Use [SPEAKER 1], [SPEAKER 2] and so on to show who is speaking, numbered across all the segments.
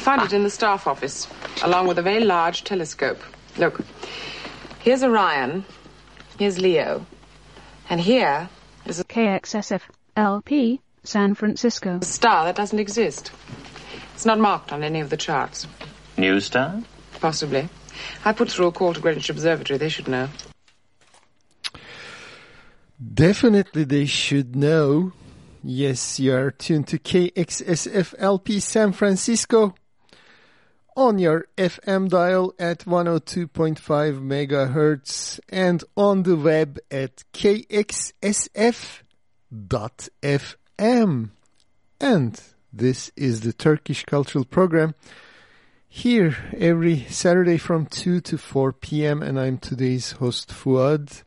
[SPEAKER 1] found it in the staff office, along with a very large telescope. Look, here's Orion, here's Leo, and here is a
[SPEAKER 2] KXSF LP San Francisco.
[SPEAKER 1] A star that doesn't exist. It's not marked on any of the charts.
[SPEAKER 3] New star?
[SPEAKER 1] Possibly. I put through a call to Greenwich Observatory. They should know.
[SPEAKER 4] Definitely they should know. Yes, you are tuned to KXSFLP San Francisco on your FM dial at 102.5 megahertz and on the web at kxsf.fm. And this is the Turkish Cultural Program here every Saturday from 2 to 4 p.m. and I'm today's host Fuad.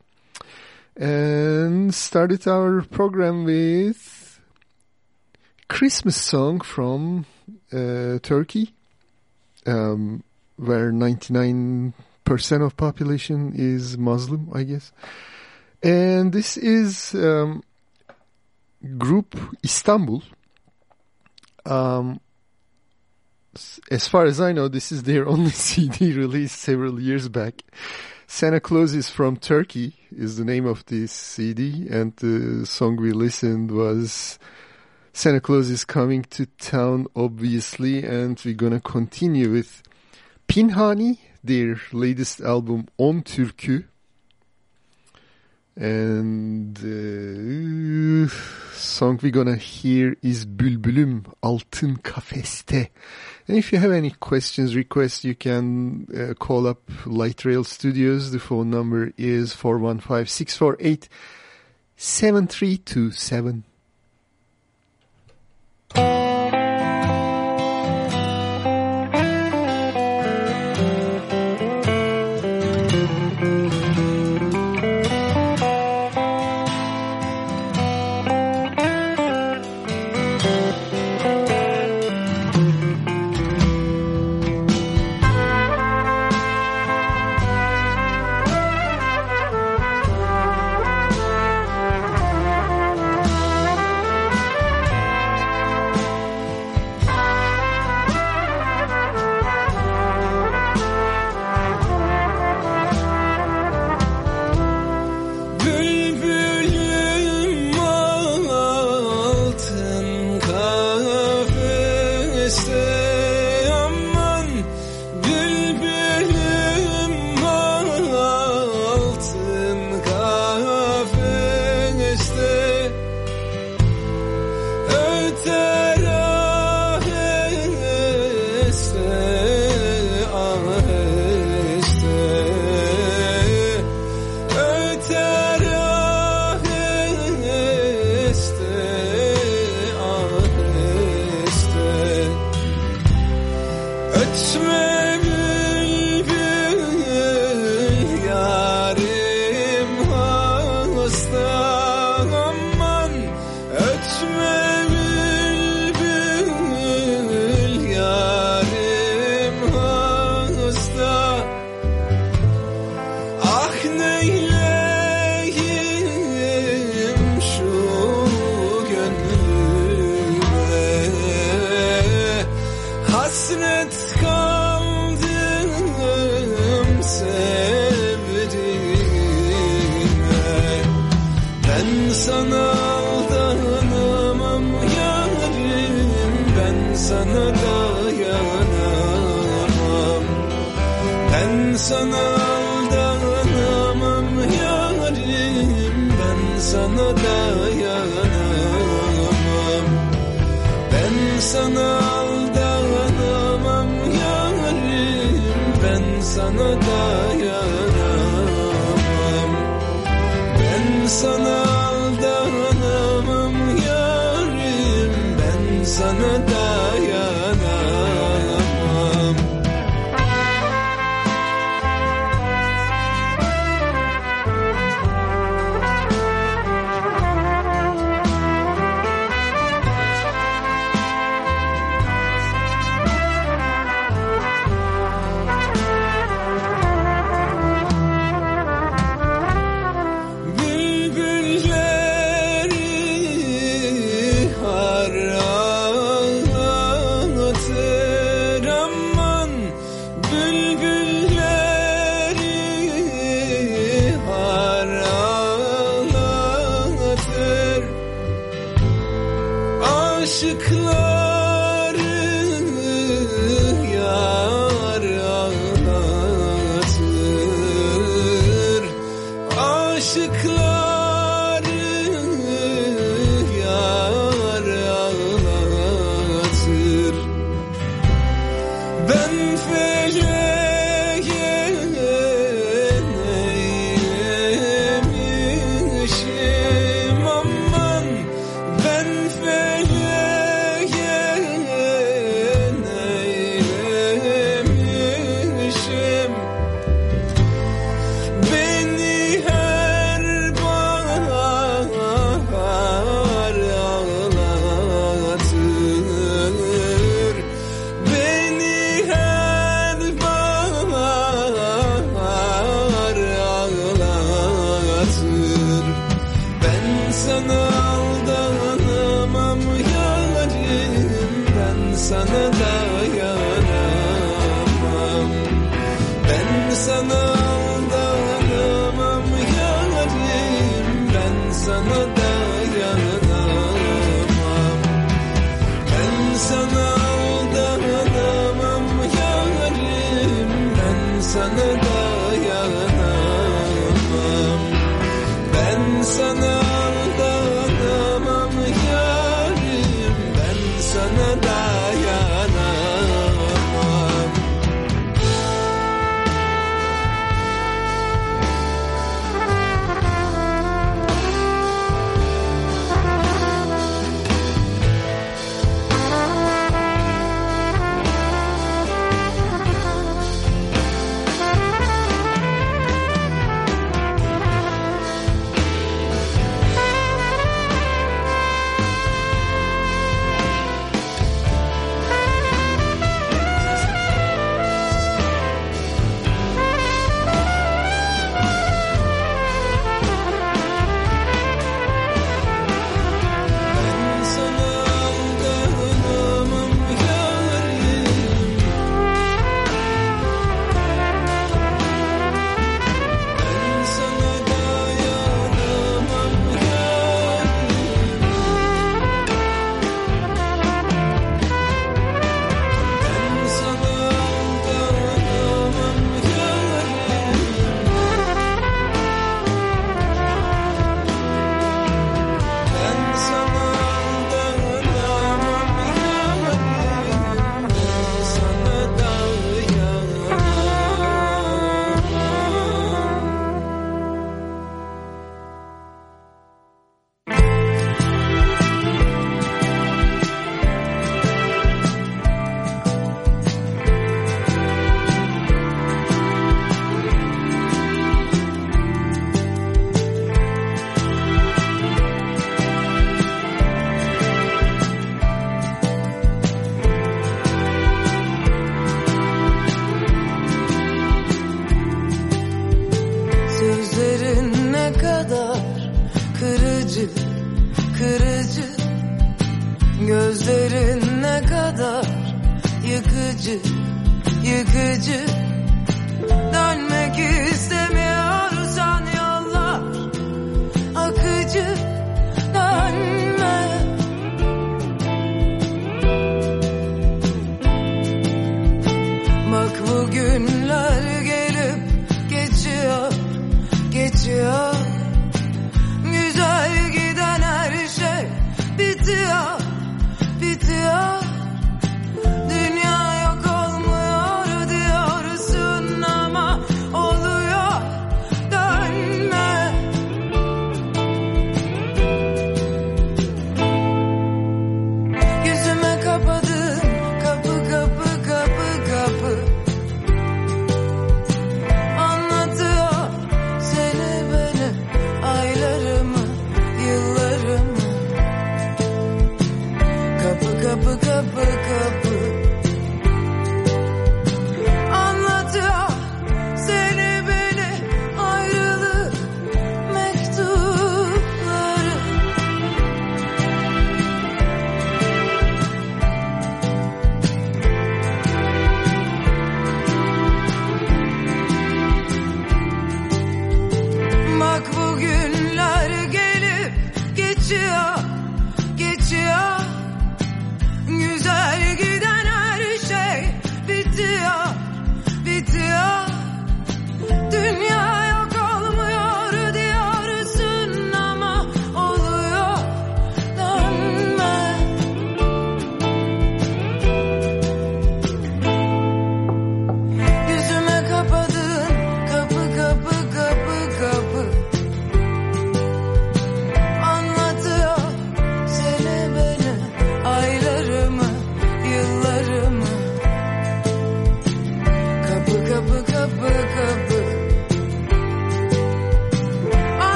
[SPEAKER 4] And started our program with Christmas song from uh, Turkey um, where 99% of population is Muslim, I guess. And this is um, group Istanbul. Um, as far as I know, this is their only CD released several years back. Santa Claus is from Turkey is the name of this CD, and the song we listened was Santa Claus is coming to town, obviously, and we're gonna continue with Pinhani, their latest album On Türkü. And uh, song we're gonna hear is Bülbülüm Altın Kafeste. And if you have any questions, requests, you can uh, call up Light Rail Studios. The phone number is 415-648-7327.
[SPEAKER 3] Bülbülüm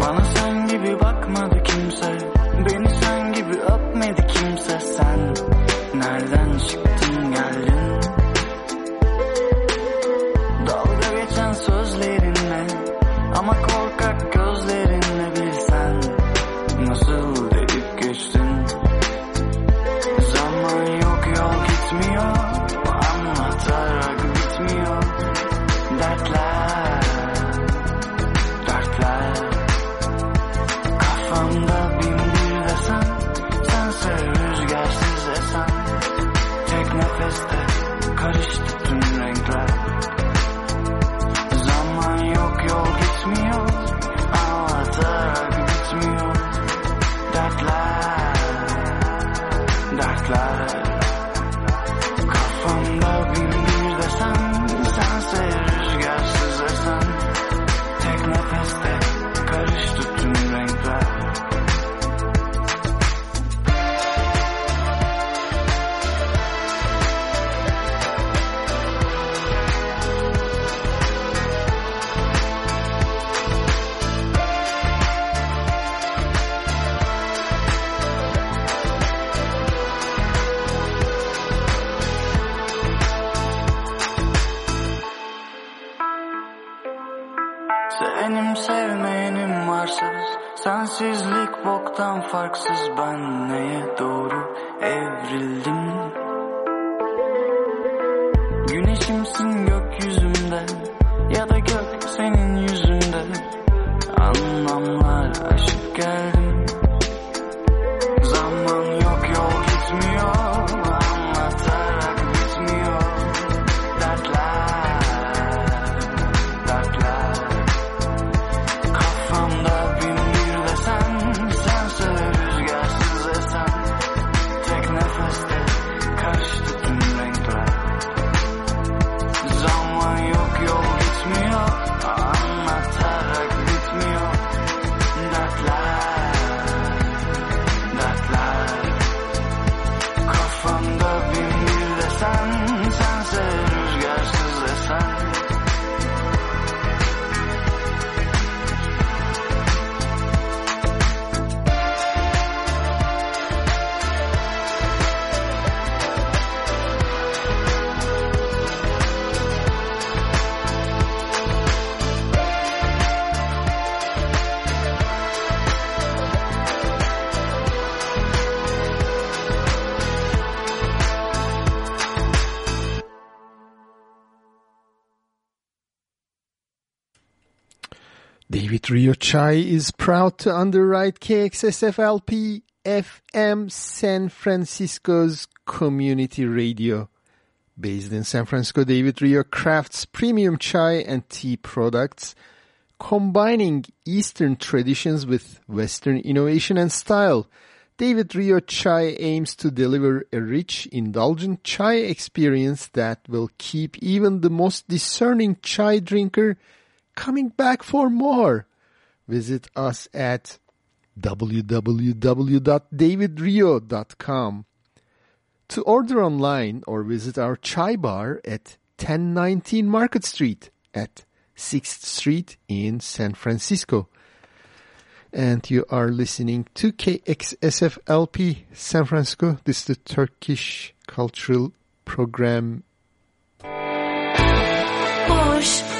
[SPEAKER 5] Bana sen gibi bakmadı
[SPEAKER 6] kimse. Rio Chai is proud to underwrite KXSFLP FM San Francisco's community radio. Based in San Francisco, David Rio crafts premium chai and tea products, combining Eastern traditions with Western innovation and style. David Rio Chai aims to deliver a rich, indulgent chai experience that will keep even the most discerning chai drinker coming back for more. Visit us at www.davidrio.com to order online or visit our chai bar at 1019 Market Street at 6th Street in San Francisco. And you are listening to KXSFLP San Francisco. This is the Turkish Cultural Program
[SPEAKER 7] Boş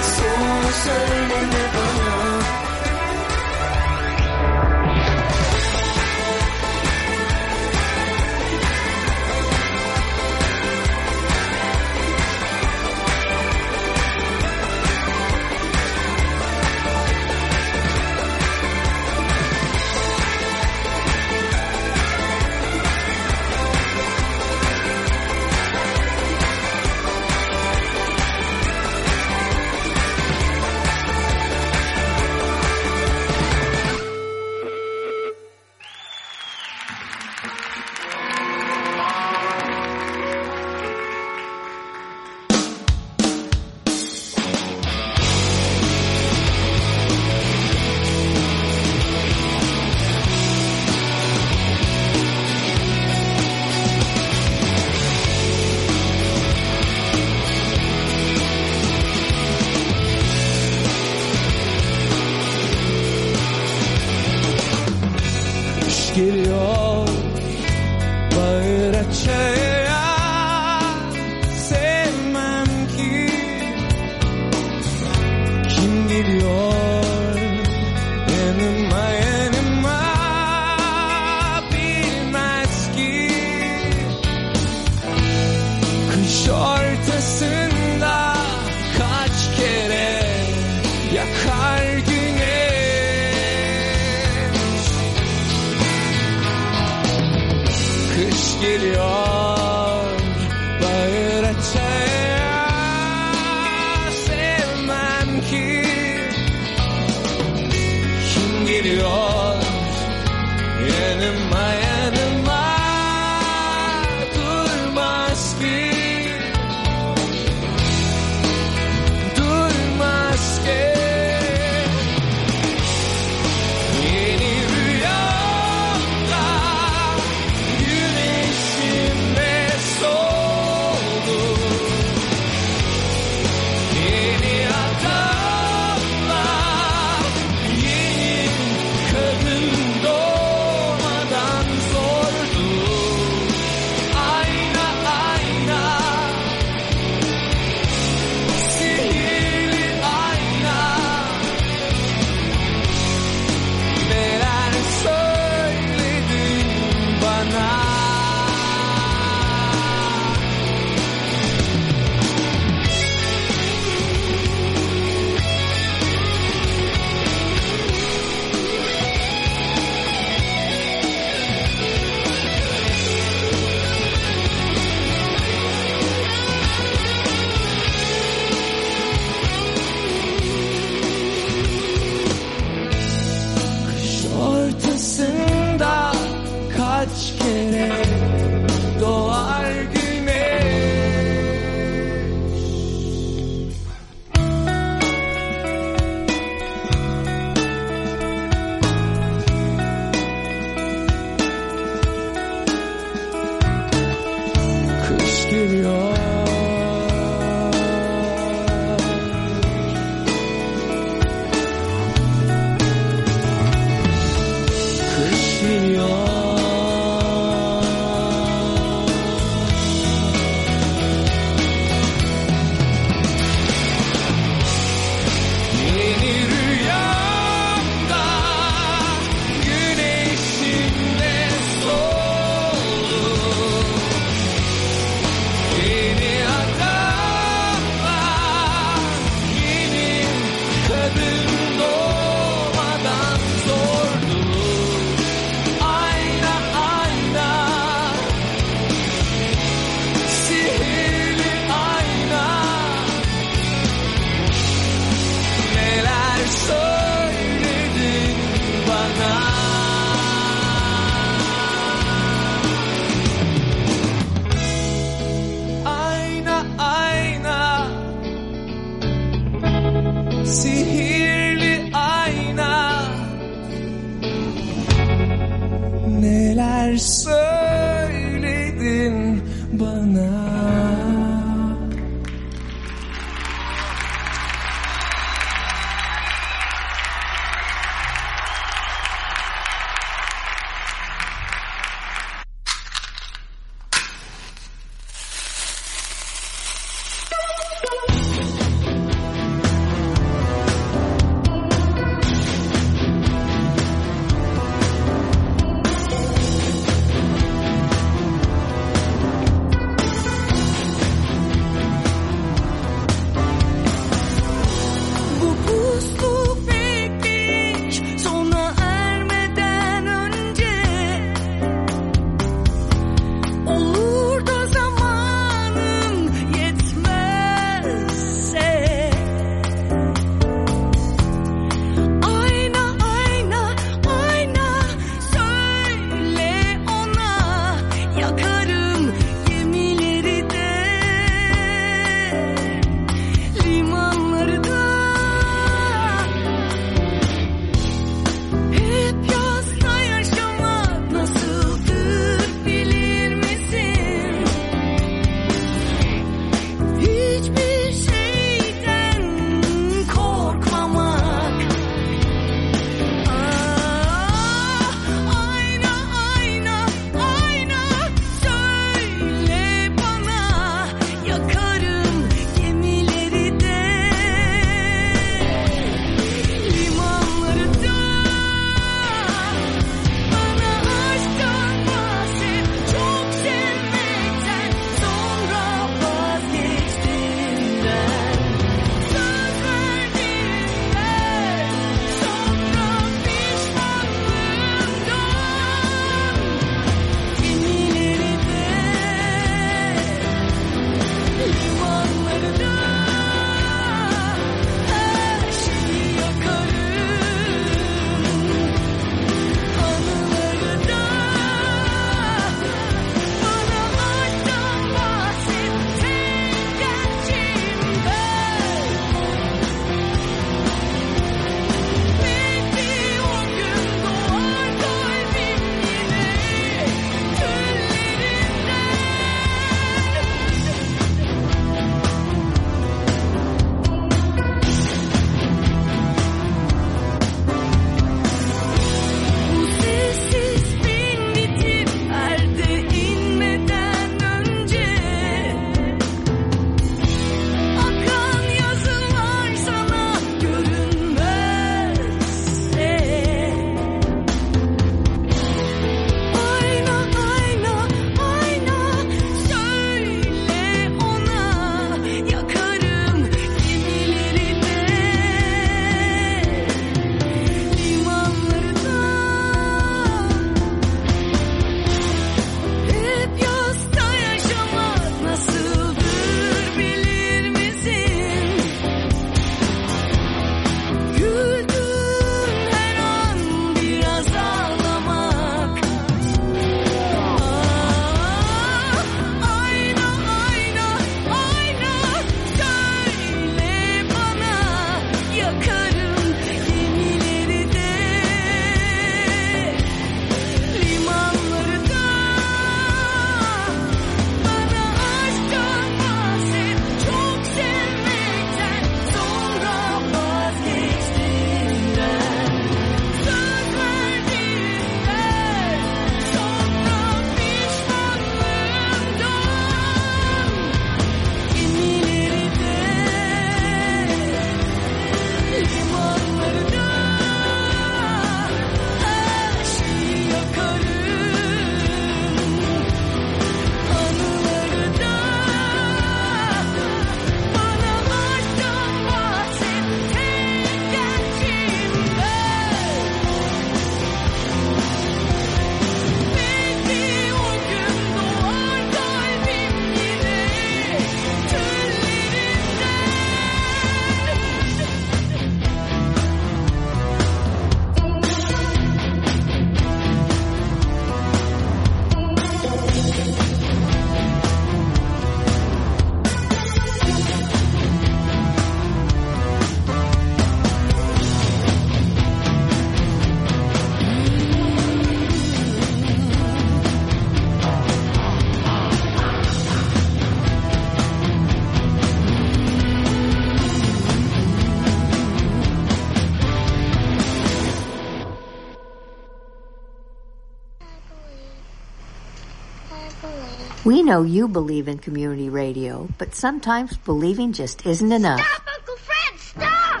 [SPEAKER 8] know you believe in community radio, but sometimes believing just isn't enough.
[SPEAKER 9] Stop, Uncle Fred! Stop!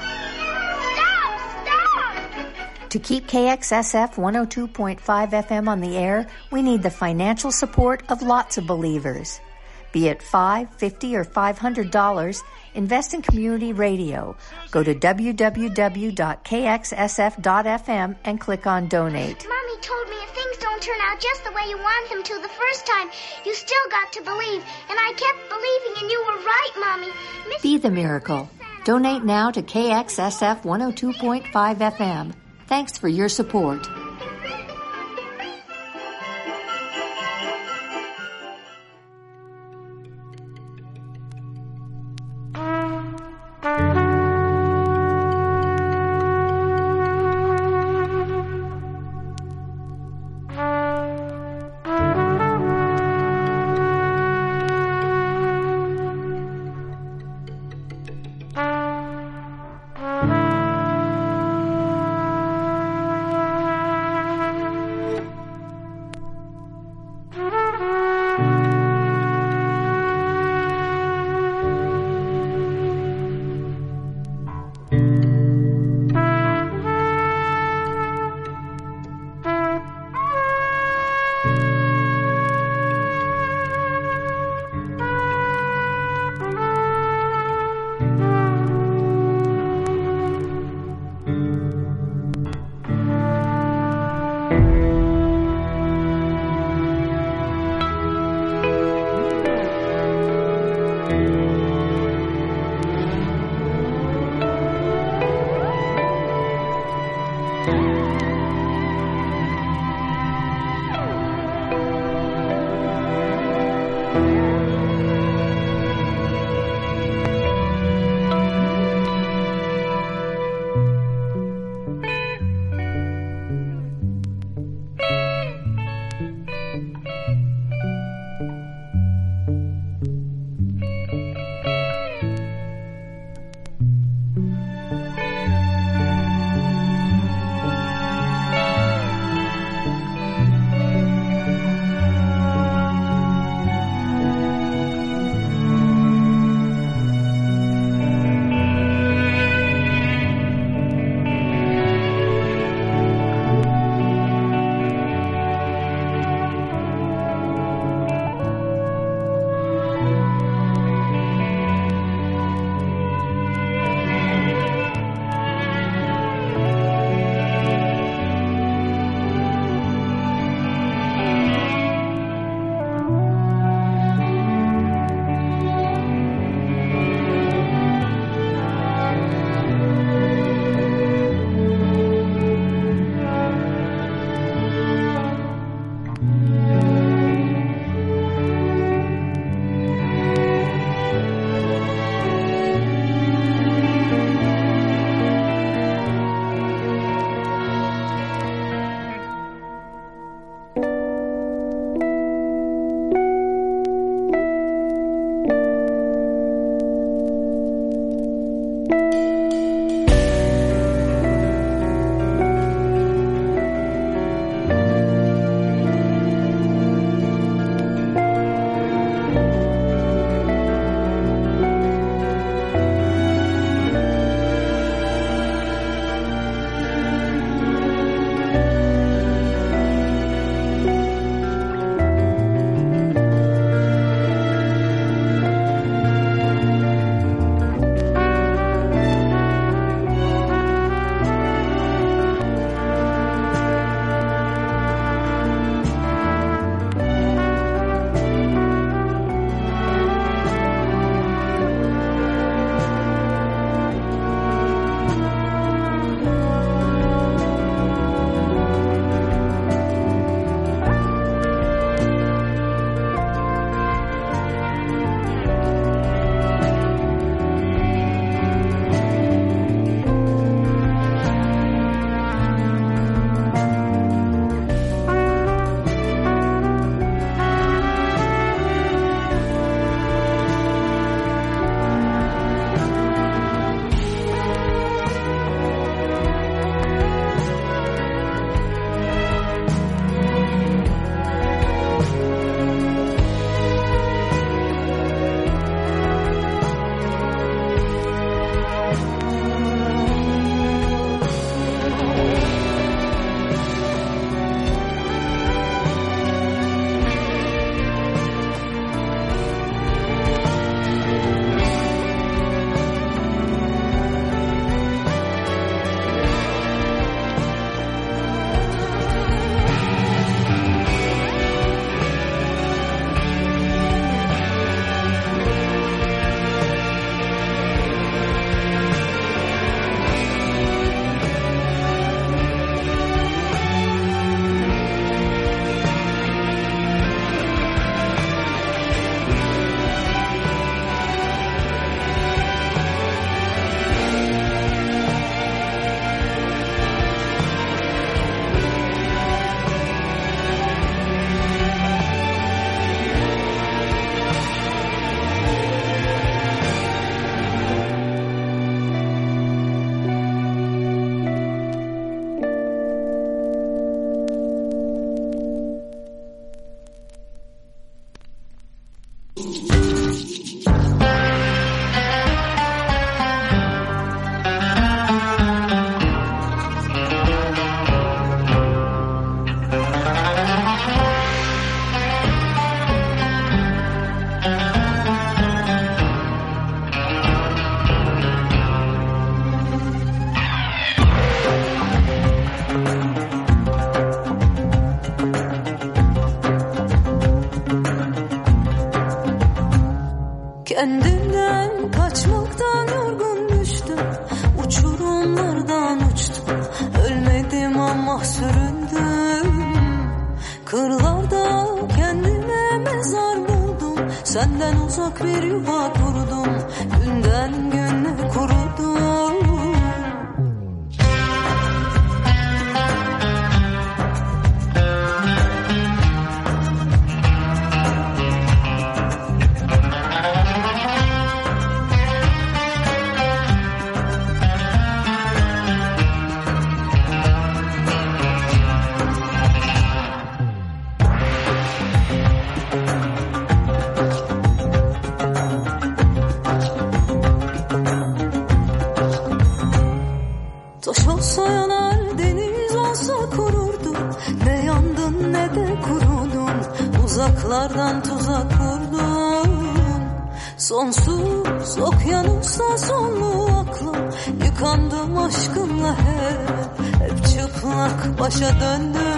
[SPEAKER 9] Stop! Stop!
[SPEAKER 8] To keep KXSF 102.5 FM on the air, we need the financial support of lots of believers. Be it five, fifty, or five hundred dollars, invest in community radio. Go to www.kxsf.fm and click on donate.
[SPEAKER 9] Mommy told me if things don't turn out just the way you want them to the first time, you still got to believe. And I kept believing, and you were right, Mommy. Miss-
[SPEAKER 8] Be the miracle. Donate now to KXSF 102.5 FM. Thanks for your support.
[SPEAKER 7] Uzaklardan tuzak kurdun Sonsuz okyanusa sonlu aklım. Yıkandım aşkınla hep. Hep çıplak başa döndüm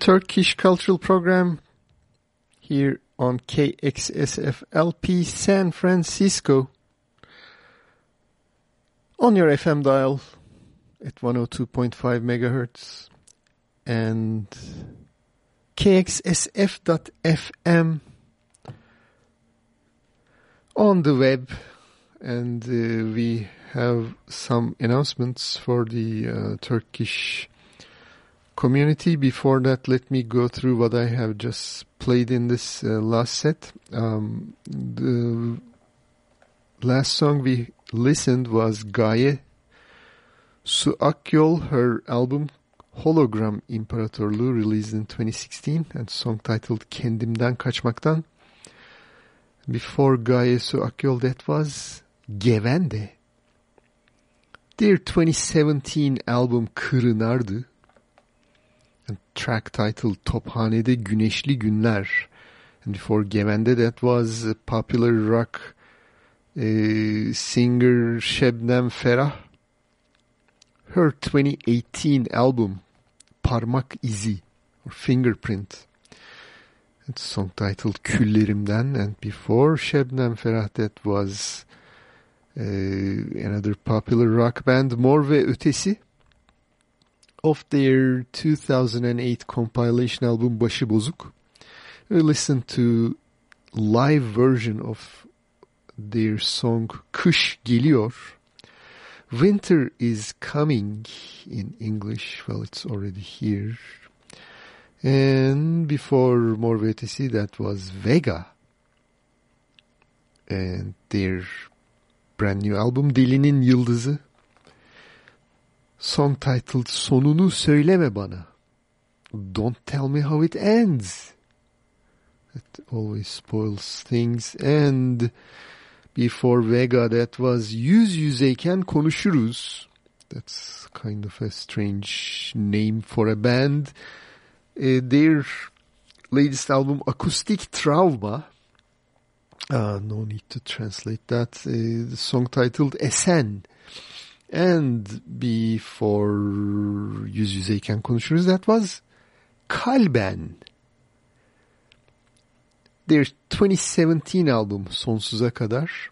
[SPEAKER 4] Turkish Cultural Program here on KXSFLP San Francisco. On your FM dial at 102.5 megahertz and KXSF.FM on the web. And uh, we have some announcements for the uh, Turkish community. Before that, let me go through what I have just played in this uh, last set. Um, the last song we listened was Gaye Su Akyol, her album Hologram İmparatorluğu released in 2016 and song titled Kendimden Kaçmaktan. Before Gaye Su Akyol that was Gevende. Their 2017 album Kırınardı track titled Tophanede Güneşli Günler. And before Gevende that was popular rock uh, singer Şebnem Ferah. Her 2018 album Parmak İzi or Fingerprint. It's song titled Küllerimden and before Şebnem Ferah that was uh, another popular rock band Mor ve Ötesi of their 2008 compilation album Başı Bozuk. Uh, we listened to live version of their song Kış Geliyor. Winter is coming in English. Well, it's already here. And before Mor ve Ötesi, that was Vega. And their brand new album Delinin Yıldızı. Song titled Sonunu Söyleme Bana. Don't tell me how it ends. It always spoils things. And before Vega, that was Yüz Yüzeyken Konuşuruz. That's kind of a strange name for a band. Uh, their latest album, Akustik Travma. Uh, no need to translate that. Uh, the song titled Esen. And before Yüz Yüzeyken Konuşuruz, that was Kalben. Their 2017 album Sonsuza Kadar,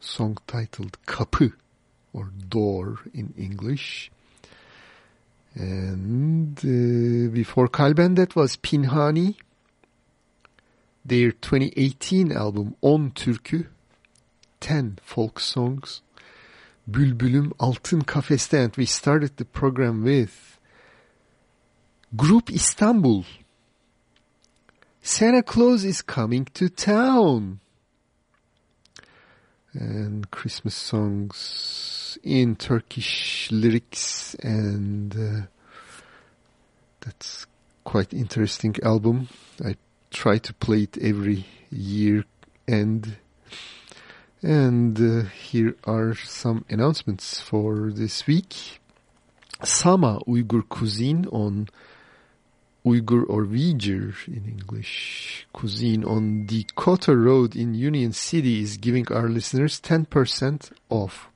[SPEAKER 4] song titled Kapı or Door in English. And uh, before Kalben that was Pinhani. Their 2018 album On Türkü, 10 folk songs. Bülbülüm Altın Kafeste and we started the program with Group Istanbul. Santa Claus is coming to town. And Christmas songs in Turkish lyrics and uh, that's quite interesting album. I try to play it every year and and uh, here are some announcements for this week. Sama Uyghur cuisine on Uyghur or Uyghur in English cuisine on Dakota Road in Union City is giving our listeners 10% off.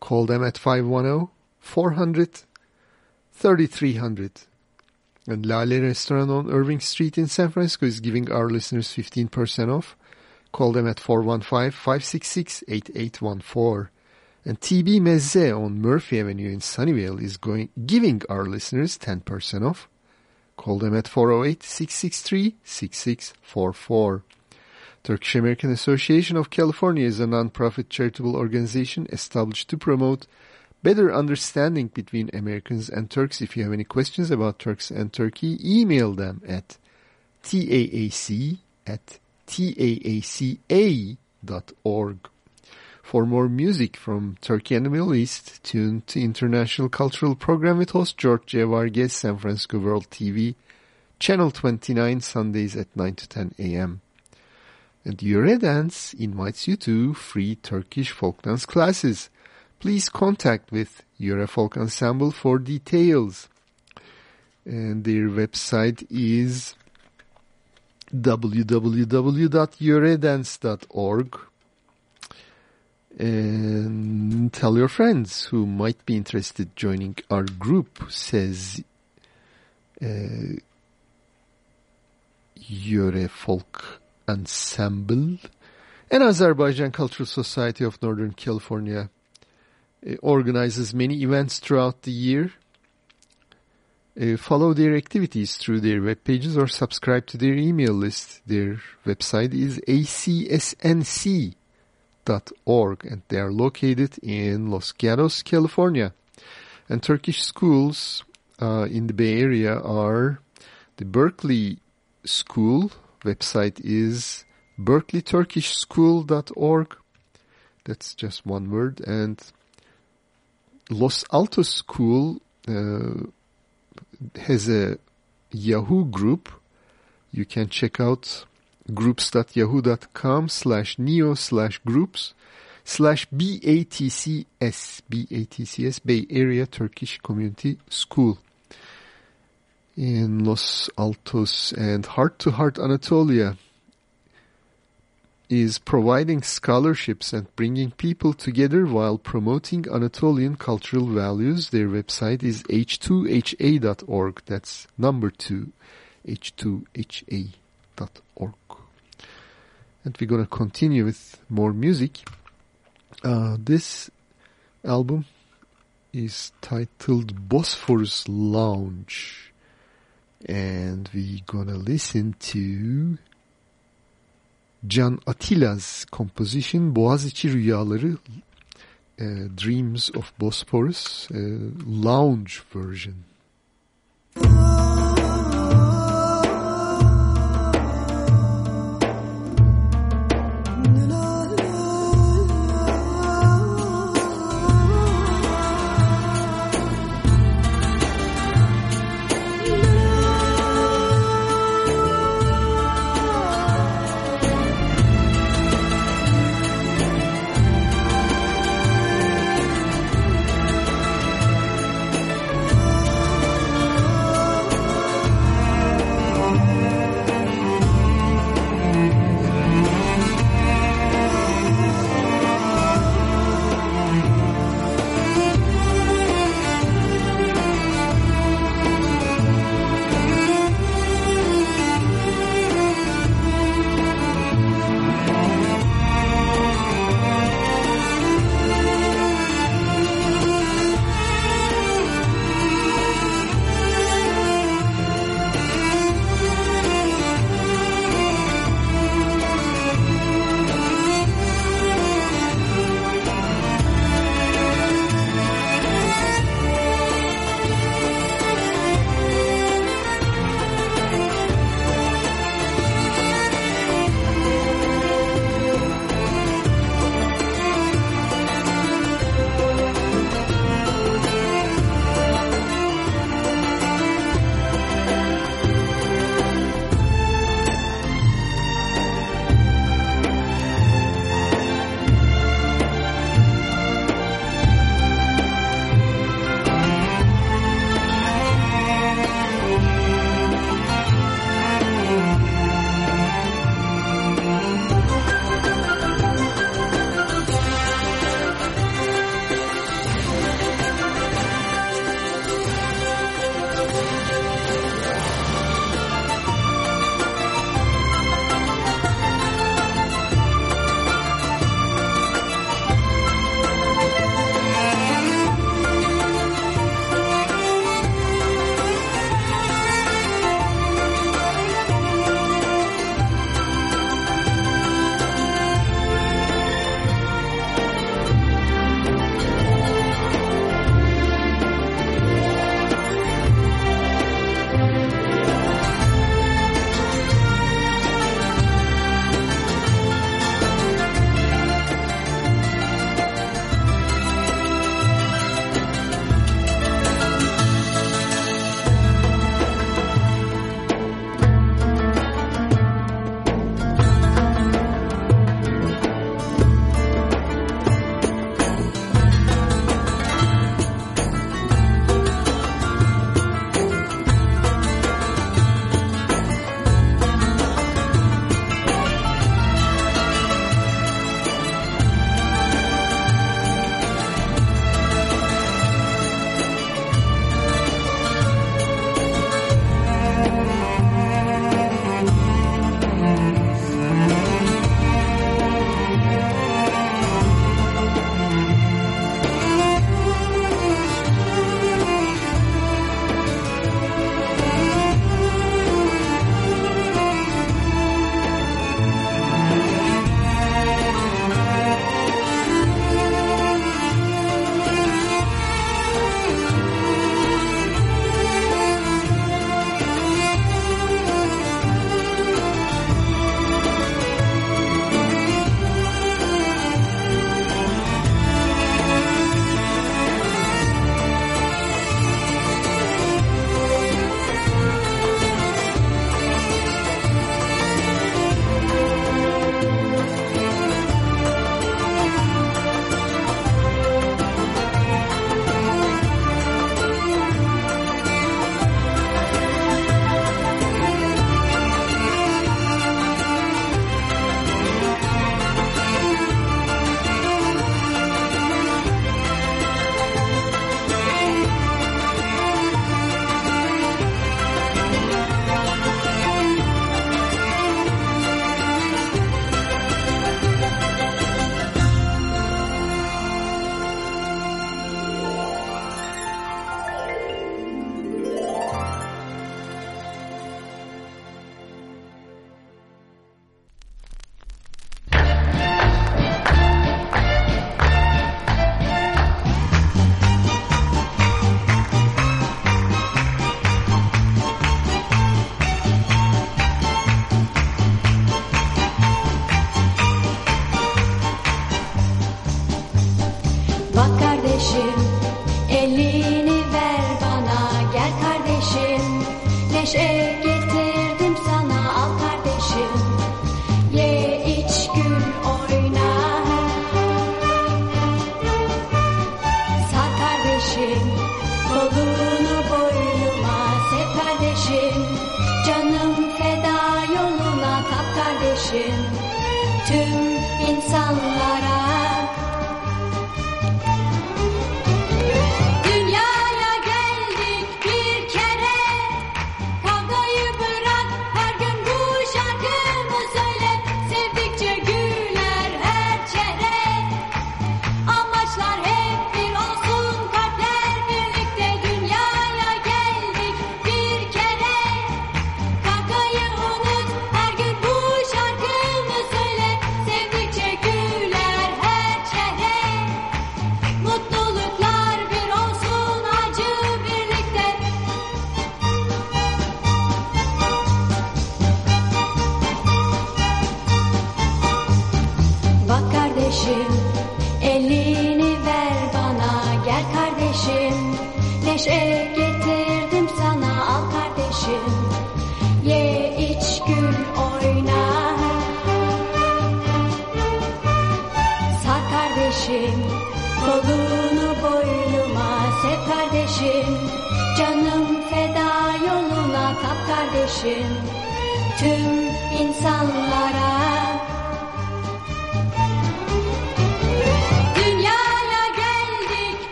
[SPEAKER 4] Call them at 510-400-3300. And Lale Restaurant on Irving Street in San Francisco is giving our listeners 15% off. Call them at 415-566-8814. And TB Mezze on Murphy Avenue in Sunnyvale is going giving our listeners 10% off. Call them at 408-663-6644. Turkish American Association of California is a non-profit charitable organization established to promote better understanding between Americans and Turks. If you have any questions about Turks and Turkey, email them at taac at taaca.org. For more music from Turkey and the Middle East, tune to International Cultural Program with host George. Vargas, San Francisco World TV, Channel 29, Sundays at 9 to 10 a.m. And Yure Dance invites you to free Turkish folk dance classes. Please contact with Yure Folk Ensemble for details. And their website is www.yuredance.org and tell your friends who might be interested joining our group says uh, Folk Ensemble and Azerbaijan Cultural Society of Northern California uh, organizes many events throughout the year. Uh, follow their activities through their web pages or subscribe to their email list. Their website is acsnc.org and they are located in Los Gatos, California. And Turkish schools uh, in the Bay Area are the Berkeley School. Website is berkeleyturkishschool.org. That's just one word. And Los Altos School uh, has a Yahoo group. You can check out groups.yahoo.com slash neo slash groups slash BATCS, Bay Area Turkish Community School. In Los Altos and Heart to Heart Anatolia is providing scholarships and bringing people together while promoting Anatolian cultural values. Their website is h2ha.org. That's number two, h2ha.org. And we're going to continue with more music. Uh, this album is titled Bosphorus Lounge. And we're going to listen to Can Atilla''s composition Boğaziçi Rüyaları uh, Dreams of Bosphorus uh, lounge version.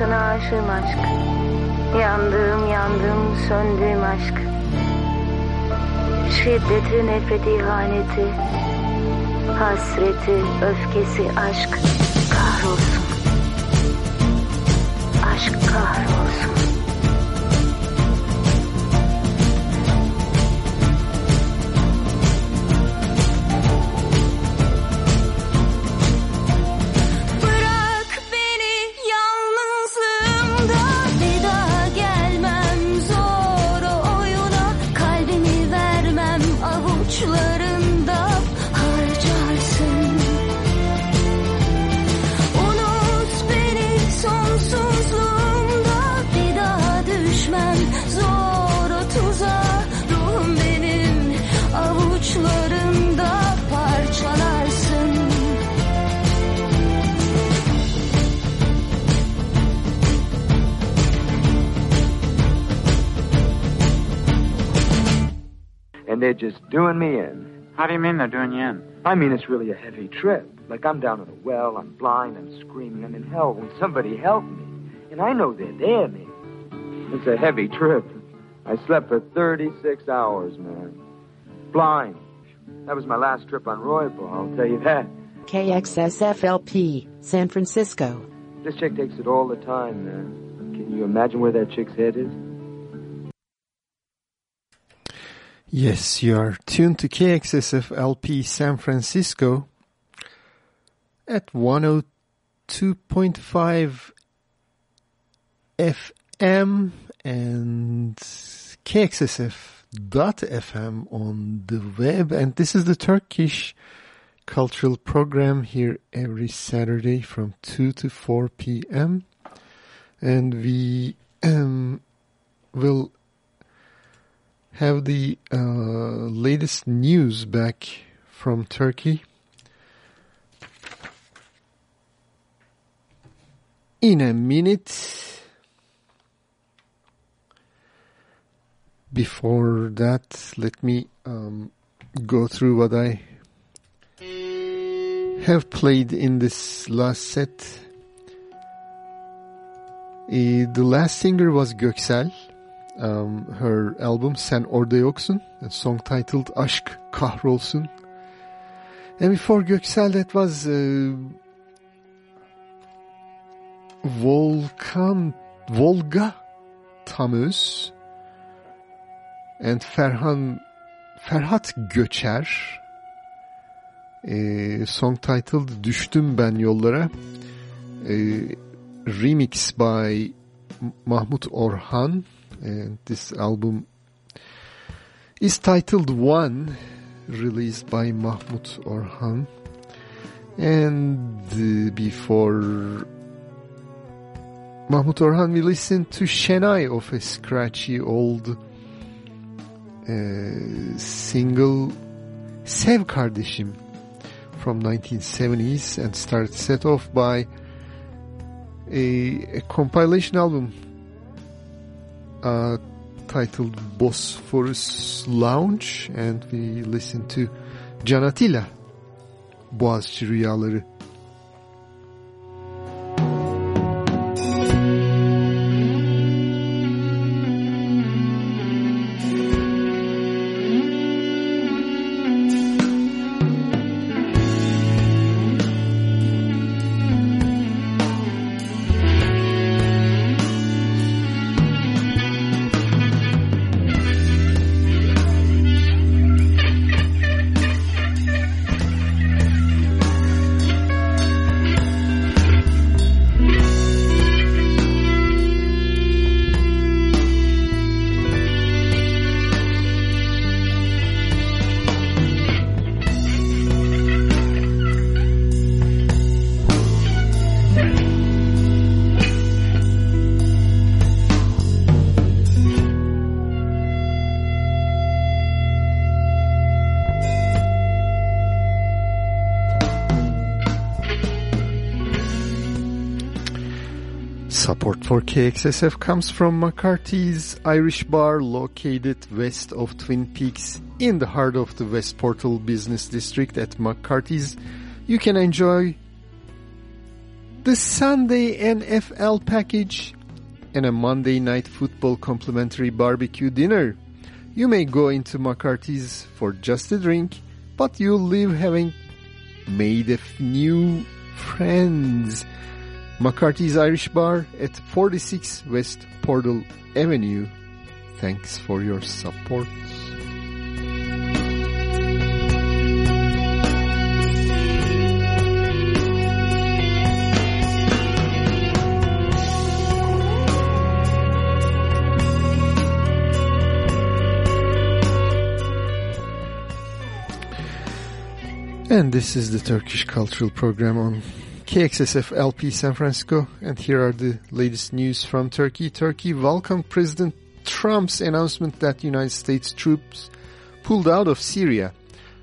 [SPEAKER 10] sana
[SPEAKER 7] aşığım aşk. Yandım yandım söndüm aşk. Şiddeti, nefreti, ihaneti, hasreti, öfkesi, aşk kahrolsun. Aşk kahrolsun.
[SPEAKER 11] And they're just doing me in.
[SPEAKER 12] How do you mean they're doing you in?
[SPEAKER 11] I mean, it's really a heavy trip. Like I'm down in a well, I'm blind, I'm screaming, I'm in hell. When somebody help me, and I know they're there, man. It's a heavy trip. I slept for 36 hours, man. Blind. That was my last trip on Royal, I'll tell you that.
[SPEAKER 13] KXSFLP, San Francisco.
[SPEAKER 11] This chick takes it all the time, man. Can you imagine where that chick's head is?
[SPEAKER 4] Yes, you are tuned to KXSF LP San Francisco at 102.5 FM and KXSF.FM on the web. And this is the Turkish cultural program here every Saturday from 2 to 4 p.m. And we um, will have the uh, latest news back from Turkey. In a minute. Before that, let me um, go through what I have played in this last set. Uh, the last singer was Göksel um, her album Sen Orada Yoksun, a song titled Aşk Kahrolsun. And before Göksel, that was uh, Volkan, Volga Tamöz and Ferhan, Ferhat Göçer, a song titled Düştüm Ben Yollara, a remix by Mahmut Orhan, and this album is titled One, released by Mahmut Orhan. And uh, before Mahmut Orhan, we listened to Şenay of a scratchy old uh, single Sev Kardeşim from 1970s and started set off by a, a compilation album uh, titled Bosphorus Lounge and we listened to Can Atilla Boğaziçi Rüyaları for KXSF comes from McCarthy's Irish Bar located west of Twin Peaks in the heart of the West Portal Business District at McCarthy's. You can enjoy the Sunday NFL package and a Monday night football complimentary barbecue dinner. You may go into McCarthy's for just a drink, but you'll leave having made a f- new friends. McCarthy's Irish Bar at 46 West Portal Avenue. Thanks for your support. And this is the Turkish Cultural Program on KXSF LP San Francisco. And here are the latest news from Turkey. Turkey welcomed President Trump's announcement that United States troops pulled out of Syria.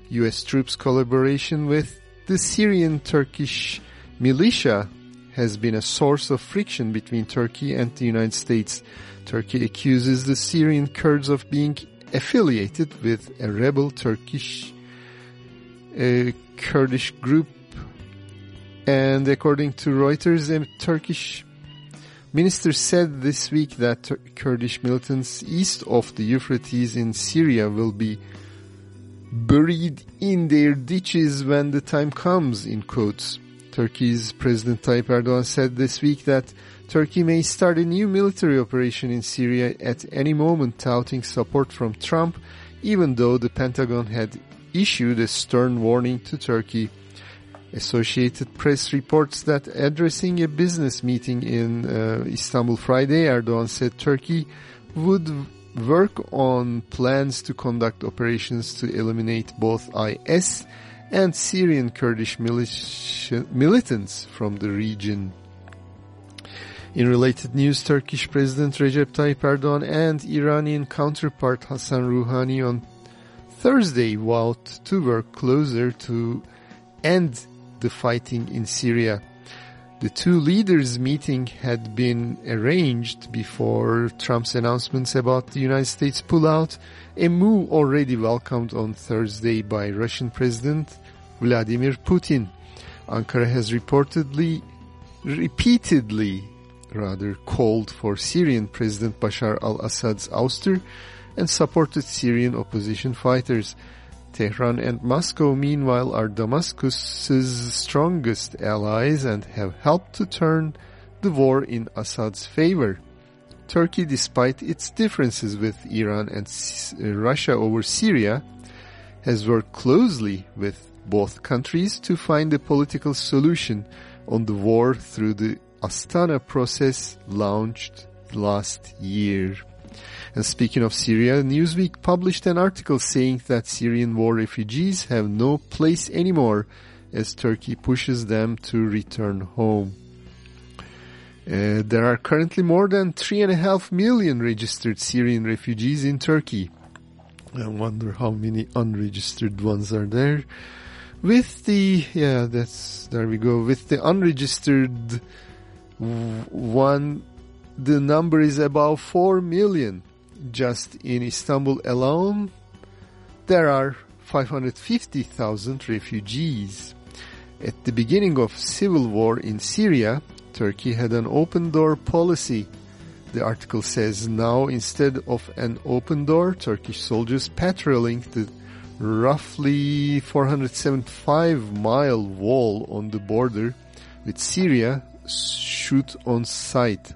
[SPEAKER 4] U.S. troops collaboration with the Syrian Turkish militia has been a source of friction between Turkey and the United States. Turkey accuses the Syrian Kurds of being affiliated with a rebel Turkish a Kurdish group. And according to Reuters, a Turkish minister said this week that Tur- Kurdish militants east of the Euphrates in Syria will be buried in their ditches when the time comes, in quotes. Turkey's President Tayyip Erdogan said this week that Turkey may start a new military operation in Syria at any moment, touting support from Trump, even though the Pentagon had issued a stern warning to Turkey. Associated Press reports that addressing a business meeting in uh, Istanbul Friday, Erdogan said Turkey would work on plans to conduct operations to eliminate both IS and Syrian Kurdish militants from the region. In related news, Turkish President Recep Tayyip Erdogan and Iranian counterpart Hassan Rouhani on Thursday vowed to work closer to end the fighting in Syria. The two leaders' meeting had been arranged before Trump's announcements about the United States pullout, a move already welcomed on Thursday by Russian President Vladimir Putin. Ankara has reportedly, repeatedly, rather, called for Syrian President Bashar al-Assad's ouster and supported Syrian opposition fighters. Tehran and Moscow, meanwhile, are Damascus's strongest allies and have helped to turn the war in Assad's favor. Turkey, despite its differences with Iran and uh, Russia over Syria, has worked closely with both countries to find a political solution on the war through the Astana process launched last year. And speaking of Syria, Newsweek published an article saying that Syrian war refugees have no place anymore as Turkey pushes them to return home. Uh, there are currently more than three and a half million registered Syrian refugees in Turkey. I wonder how many unregistered ones are there. With the, yeah, that's, there we go. With the unregistered one, the number is about 4 million. Just in Istanbul alone, there are 550,000 refugees. At the beginning of civil war in Syria, Turkey had an open door policy. The article says now instead of an open door, Turkish soldiers patrolling the roughly 475 mile wall on the border with Syria shoot on sight.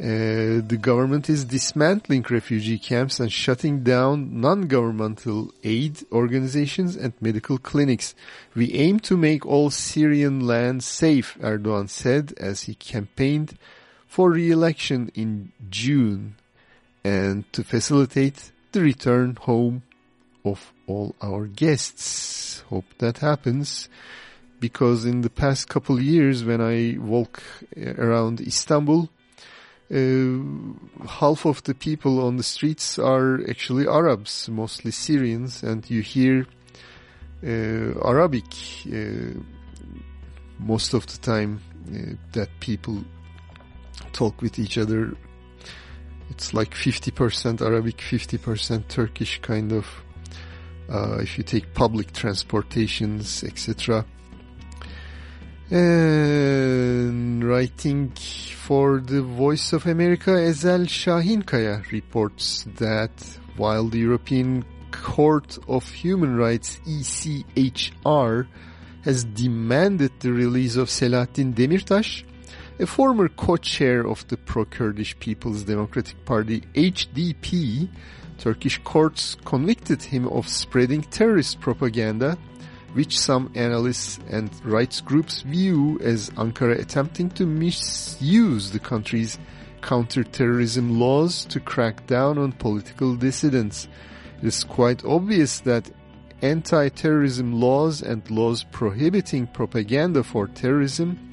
[SPEAKER 4] Uh, the government is dismantling refugee camps and shutting down non-governmental aid organizations and medical clinics. We aim to make all Syrian land safe, Erdogan said as he campaigned for re-election in June and to facilitate the return home of all our guests. Hope that happens because in the past couple years when I walk around Istanbul, half of the people on the streets are actually Arabs, mostly Syrians, and you hear uh, Arabic uh, most of the time uh, that people talk with each other. It's like 50% Arabic, 50% Turkish kind of, uh, if you take public transportations, etc. And writing for the Voice of America, Ezel Shahinkaya reports that while the European Court of Human Rights, ECHR, has demanded the release of Selahattin Demirtas, a former co-chair of the pro-Kurdish People's Democratic Party, HDP. Turkish courts convicted him of spreading terrorist propaganda, which some analysts and rights groups view as Ankara attempting to misuse the country's counterterrorism laws to crack down on political dissidents. It is quite obvious that anti-terrorism laws and laws prohibiting propaganda for terrorism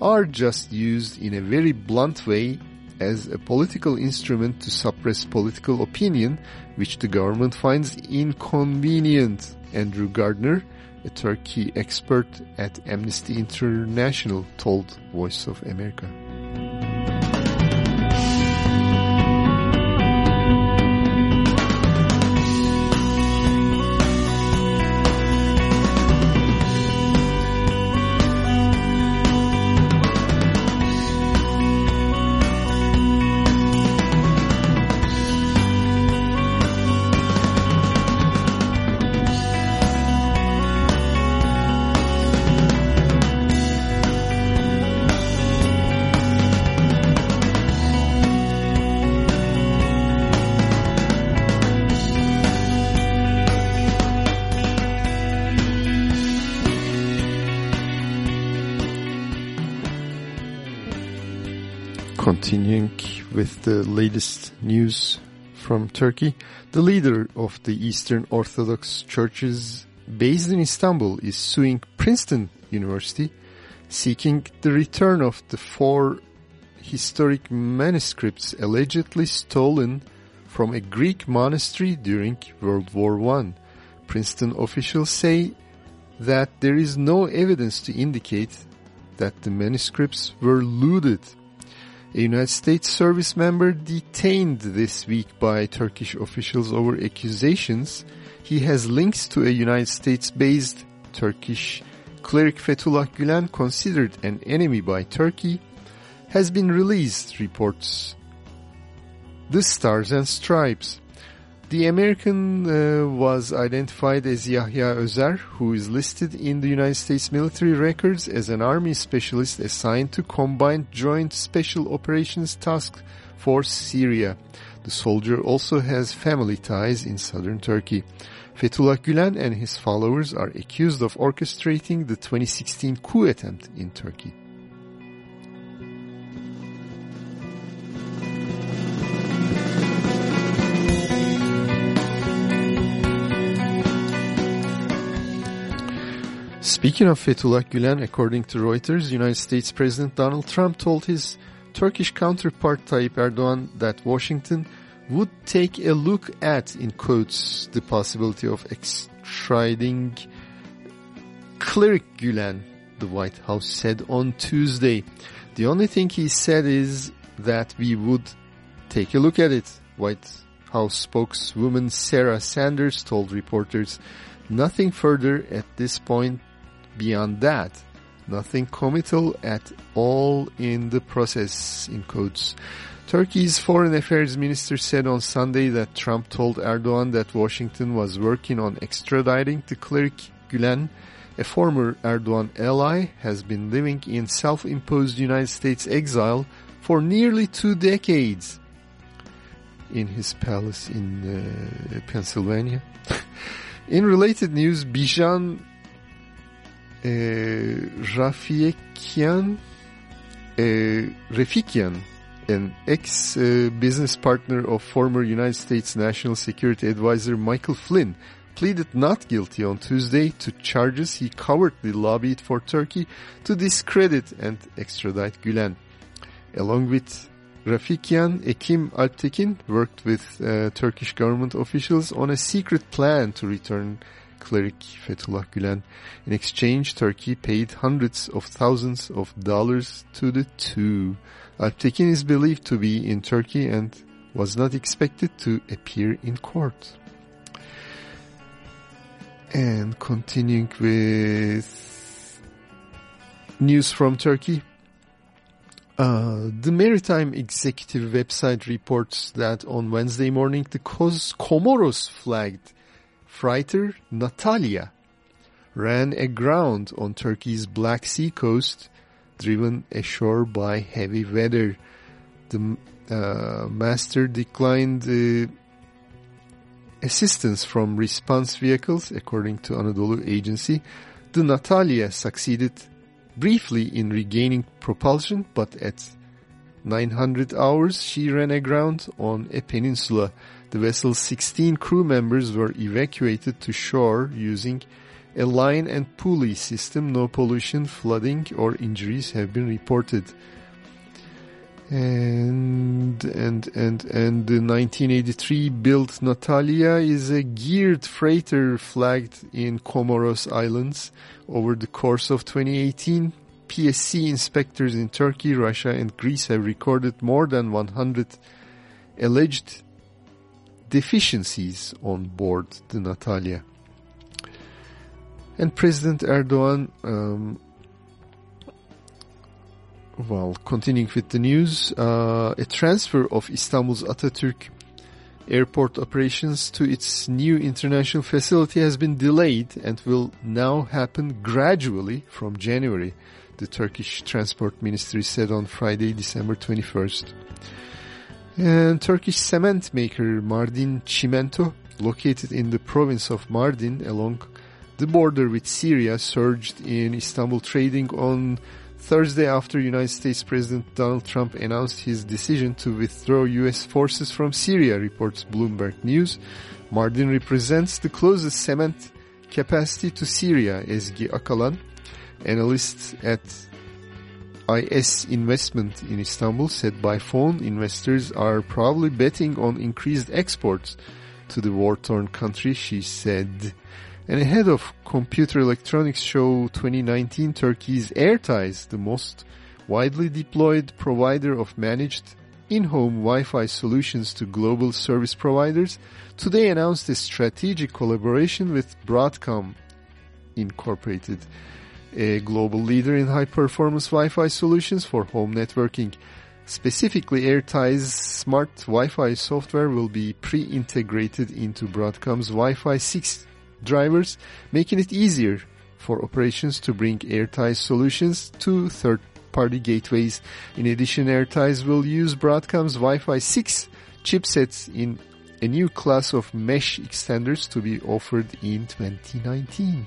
[SPEAKER 4] are just used in a very blunt way as a political instrument to suppress political opinion, which the government finds inconvenient. Andrew Gardner, a Turkey expert at Amnesty International, told Voice of America. The latest news from Turkey, the leader of the Eastern Orthodox churches based in Istanbul is suing Princeton University, seeking the return of the four historic manuscripts allegedly stolen from a Greek monastery during World War I. Princeton officials say that there is no evidence to indicate that the manuscripts were looted a United States service member detained this week by Turkish officials over accusations he has links to a United States-based Turkish cleric Fethullah Gülen considered an enemy by Turkey has been released, reports the Stars and Stripes. The American uh, was identified as Yahya Özer, who is listed in the United States military records as an army specialist assigned to Combined Joint Special Operations Task Force Syria. The soldier also has family ties in southern Turkey. Fethullah Gülen and his followers are accused of orchestrating the 2016 coup attempt in Turkey. Speaking of Fethullah Gülen, according to Reuters, United States President Donald Trump told his Turkish counterpart Tayyip Erdogan that Washington would take a look at, in quotes, the possibility of extraditing cleric Gülen, the White House said on Tuesday. The only thing he said is that we would take a look at it. White House spokeswoman Sarah Sanders told reporters nothing further at this point beyond that. Nothing committal at all in the process, in quotes. Turkey's foreign affairs minister said on Sunday that Trump told Erdogan that Washington was working on extraditing the cleric Gülen, a former Erdogan ally, has been living in self-imposed United States exile for nearly two decades in his palace in uh, Pennsylvania. in related news, Bijan Rafiekian, Refikian, an ex-business partner of former United States National Security Advisor Michael Flynn, pleaded not guilty on Tuesday to charges he covertly lobbied for Turkey to discredit and extradite Gülen. Along with Rafikian, Ekim Alptekin worked with uh, Turkish government officials on a secret plan to return cleric Fethullah Gülen. In exchange, Turkey paid hundreds of thousands of dollars to the two. Alptekin is believed to be in Turkey and was not expected to appear in court. And continuing with news from Turkey. Uh, the Maritime Executive website reports that on Wednesday morning the Comoros flagged freighter Natalia ran aground on Turkey's Black Sea coast, driven ashore by heavy weather. The uh, master declined uh, assistance from response vehicles, according to Anadolu Agency. The Natalia succeeded briefly in regaining propulsion, but at 900 hours she ran aground on a peninsula. The vessel's 16 crew members were evacuated to shore using a line and pulley system. No pollution, flooding, or injuries have been reported. And and and and the 1983 built Natalia is a geared freighter flagged in Comoros Islands. Over the course of 2018, PSC inspectors in Turkey, Russia, and Greece have recorded more than 100 alleged deficiencies on board the Natalia. And President Erdogan, um, well, continuing with the news, uh, a transfer of Istanbul's Atatürk airport operations to its new international facility has been delayed and will now happen gradually from January, the Turkish Transport Ministry said on Friday, December 21st. And Turkish cement maker Mardin Çimento, located in the province of Mardin along the border with Syria, surged in Istanbul trading on Thursday after United States President Donald Trump announced his decision to withdraw U.S. forces from Syria, reports Bloomberg News. Mardin represents the closest cement capacity to Syria, Ezgi Akalan, analyst at IS Investment in Istanbul said by phone investors are probably betting on increased exports to the war-torn country, she said. And ahead of Computer Electronics Show 2019, Turkey's AirTies, the most widely deployed provider of managed in-home Wi-Fi solutions to global service providers, today announced a strategic collaboration with Broadcom Incorporated, a global leader in high-performance Wi-Fi solutions for home networking. Specifically, AirTies' smart Wi-Fi software will be pre-integrated into Broadcom's Wi-Fi 6 drivers, making it easier for operations to bring AirTie solutions to third-party gateways. In addition, AirTies will use Broadcom's Wi-Fi 6 chipsets in a new class of mesh extenders to be offered in 2019.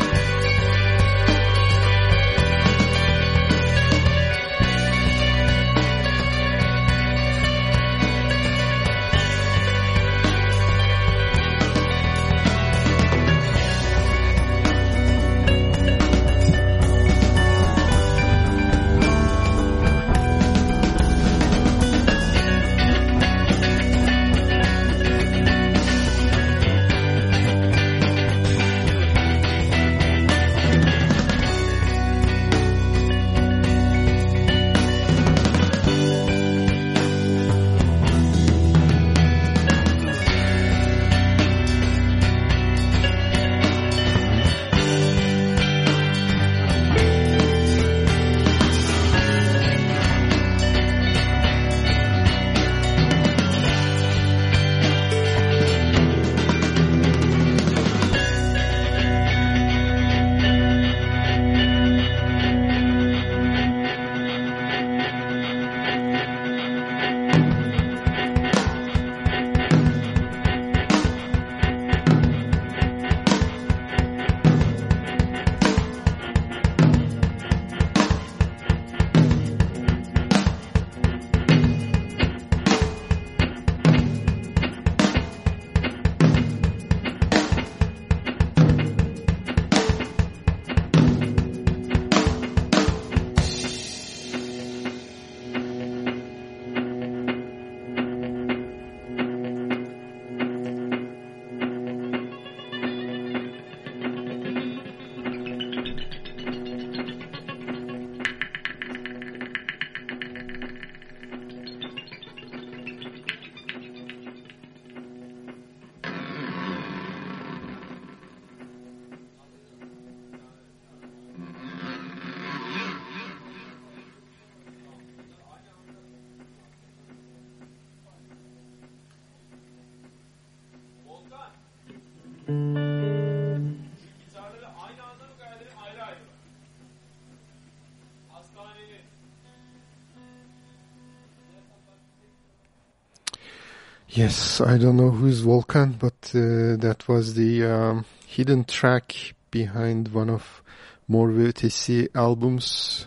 [SPEAKER 4] Yes, I don't know who's Volkan, but uh, that was the um, hidden track behind one of Mor ve albums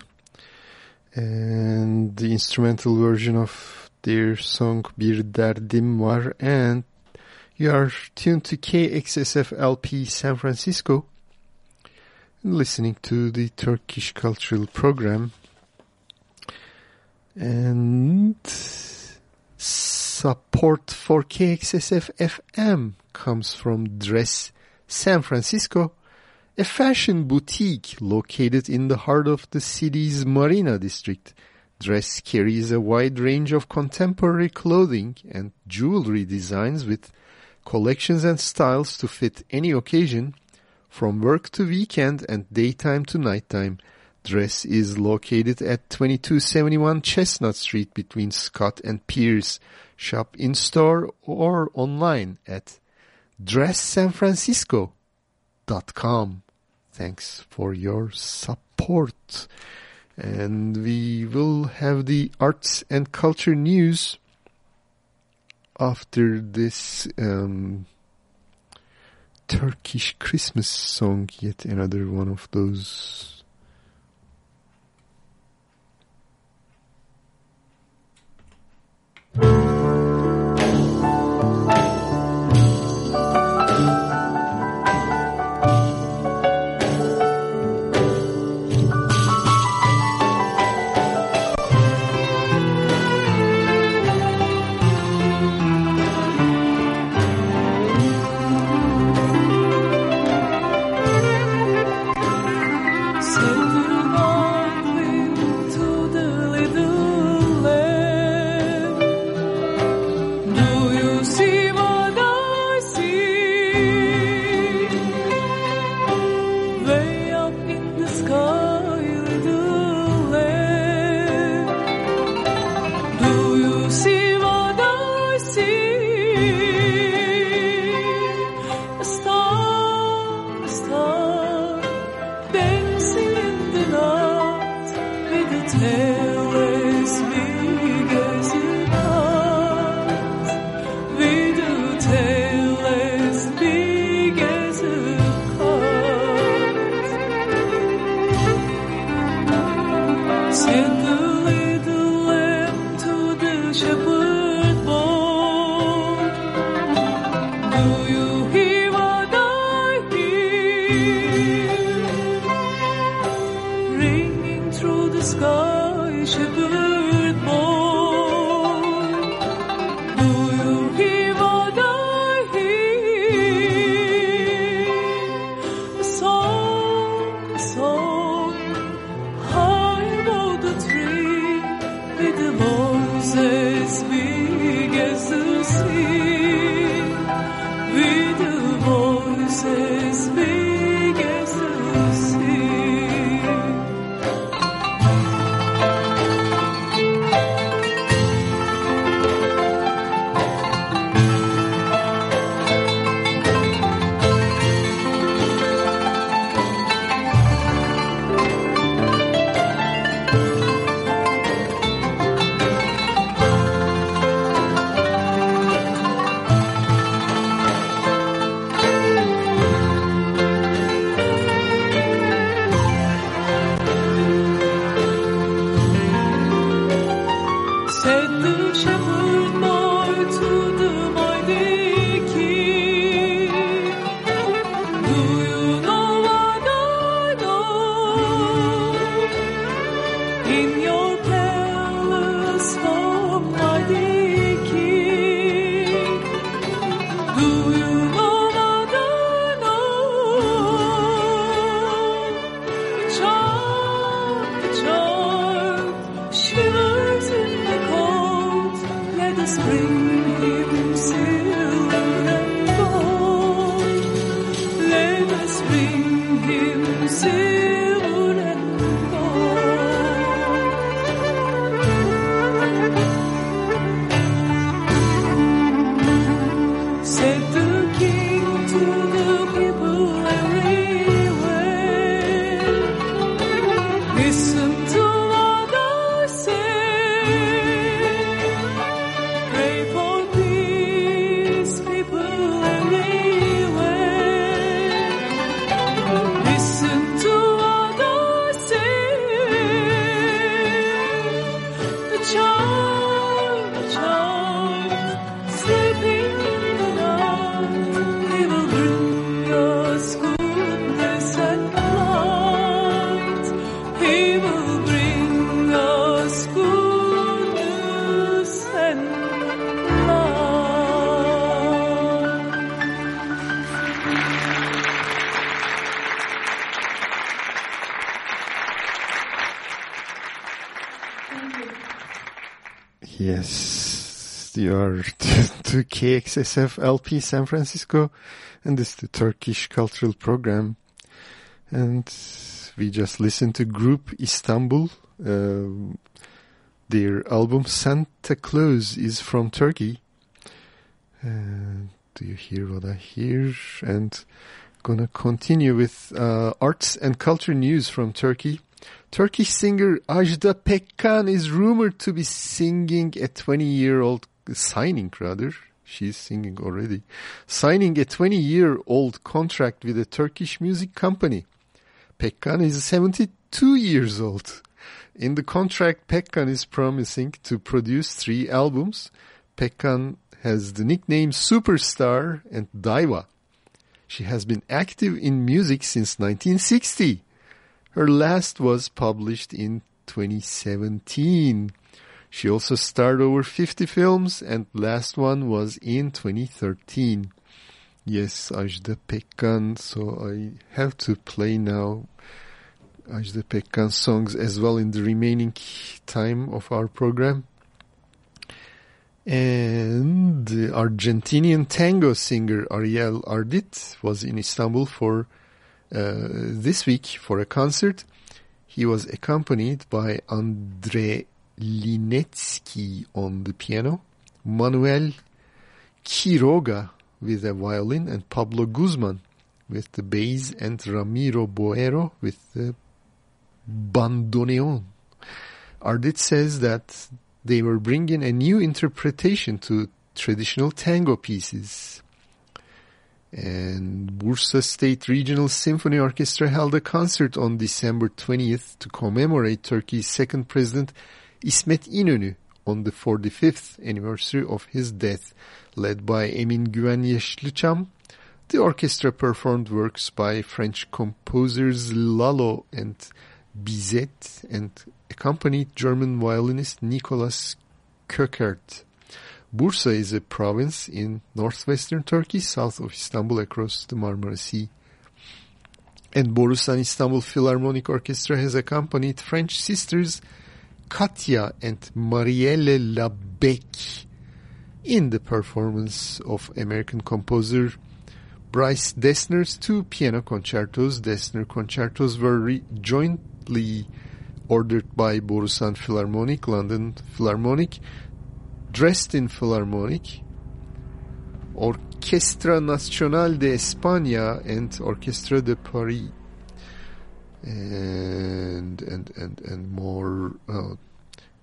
[SPEAKER 4] and the instrumental version of their song Bir Derdim Var and you are tuned to KXSF LP San Francisco listening to the Turkish Cultural Program. And support for KXSF FM comes from Dress San Francisco, a fashion boutique located in the heart of the city's Marina district. Dress carries a wide range of contemporary clothing and jewelry designs with collections and styles to fit any occasion, from work to weekend and daytime to nighttime. Dress is located at 2271 Chestnut Street between Scott and Pierce. Shop in-store or online at dresssanfrancisco.com. Thanks for your support. And we will have the arts and culture news after this um, Turkish Christmas song, yet another one of those
[SPEAKER 14] Send
[SPEAKER 4] KXSF LP San Francisco, and this is the Turkish Cultural Program. And we just listened to Group Istanbul. Um, their album Santa Claus is from Turkey. Uh, do you hear what I hear? And gonna continue with uh, arts and culture news from Turkey. Turkish singer Ajda Pekkan is rumored to be singing a 20-year-old, signing rather, she's singing already, signing a 20-year-old contract with a Turkish music company. Pekkan is 72 years old. In the contract, Pekkan is promising to produce three albums. Pekkan has the nickname Superstar and Diva. She has been active in music since 1960. Her last was published in 2017. She also starred over 50 films and last one was in 2013. Yes, Ajda Pekkan, so I have to play now Ajda Pekkan songs as well in the remaining time of our program. And the Argentinian tango singer Ariel Ardit was in Istanbul for uh, this week for a concert. He was accompanied by Andre Linetsky on the piano, Manuel Quiroga with a violin, and Pablo Guzman with the bass, and Ramiro Boero with the bandoneon. Ardit says that they were bringing a new interpretation to traditional tango pieces. And Bursa State Regional Symphony Orchestra held a concert on December 20th to commemorate Turkey's second president İsmet İnönü on the 45th anniversary of his death, led by Emin Güven Yaşlıçam. The orchestra performed works by French composers Lalo and Bizet and accompanied German violinist Nicolas Koeckert. Bursa is a province in northwestern Turkey, south of Istanbul across the Marmara Sea. And Borusan Istanbul Philharmonic Orchestra has accompanied French sisters Katia and Marielle Labèque in the performance of American composer Bryce Dessner's two piano concertos. Dessner concertos were jointly ordered by Borusan Philharmonic, London Philharmonic, Dresden Philharmonic, Orchestra Nacional de España, and Orchestra de Paris. And, and, and, and more. Uh,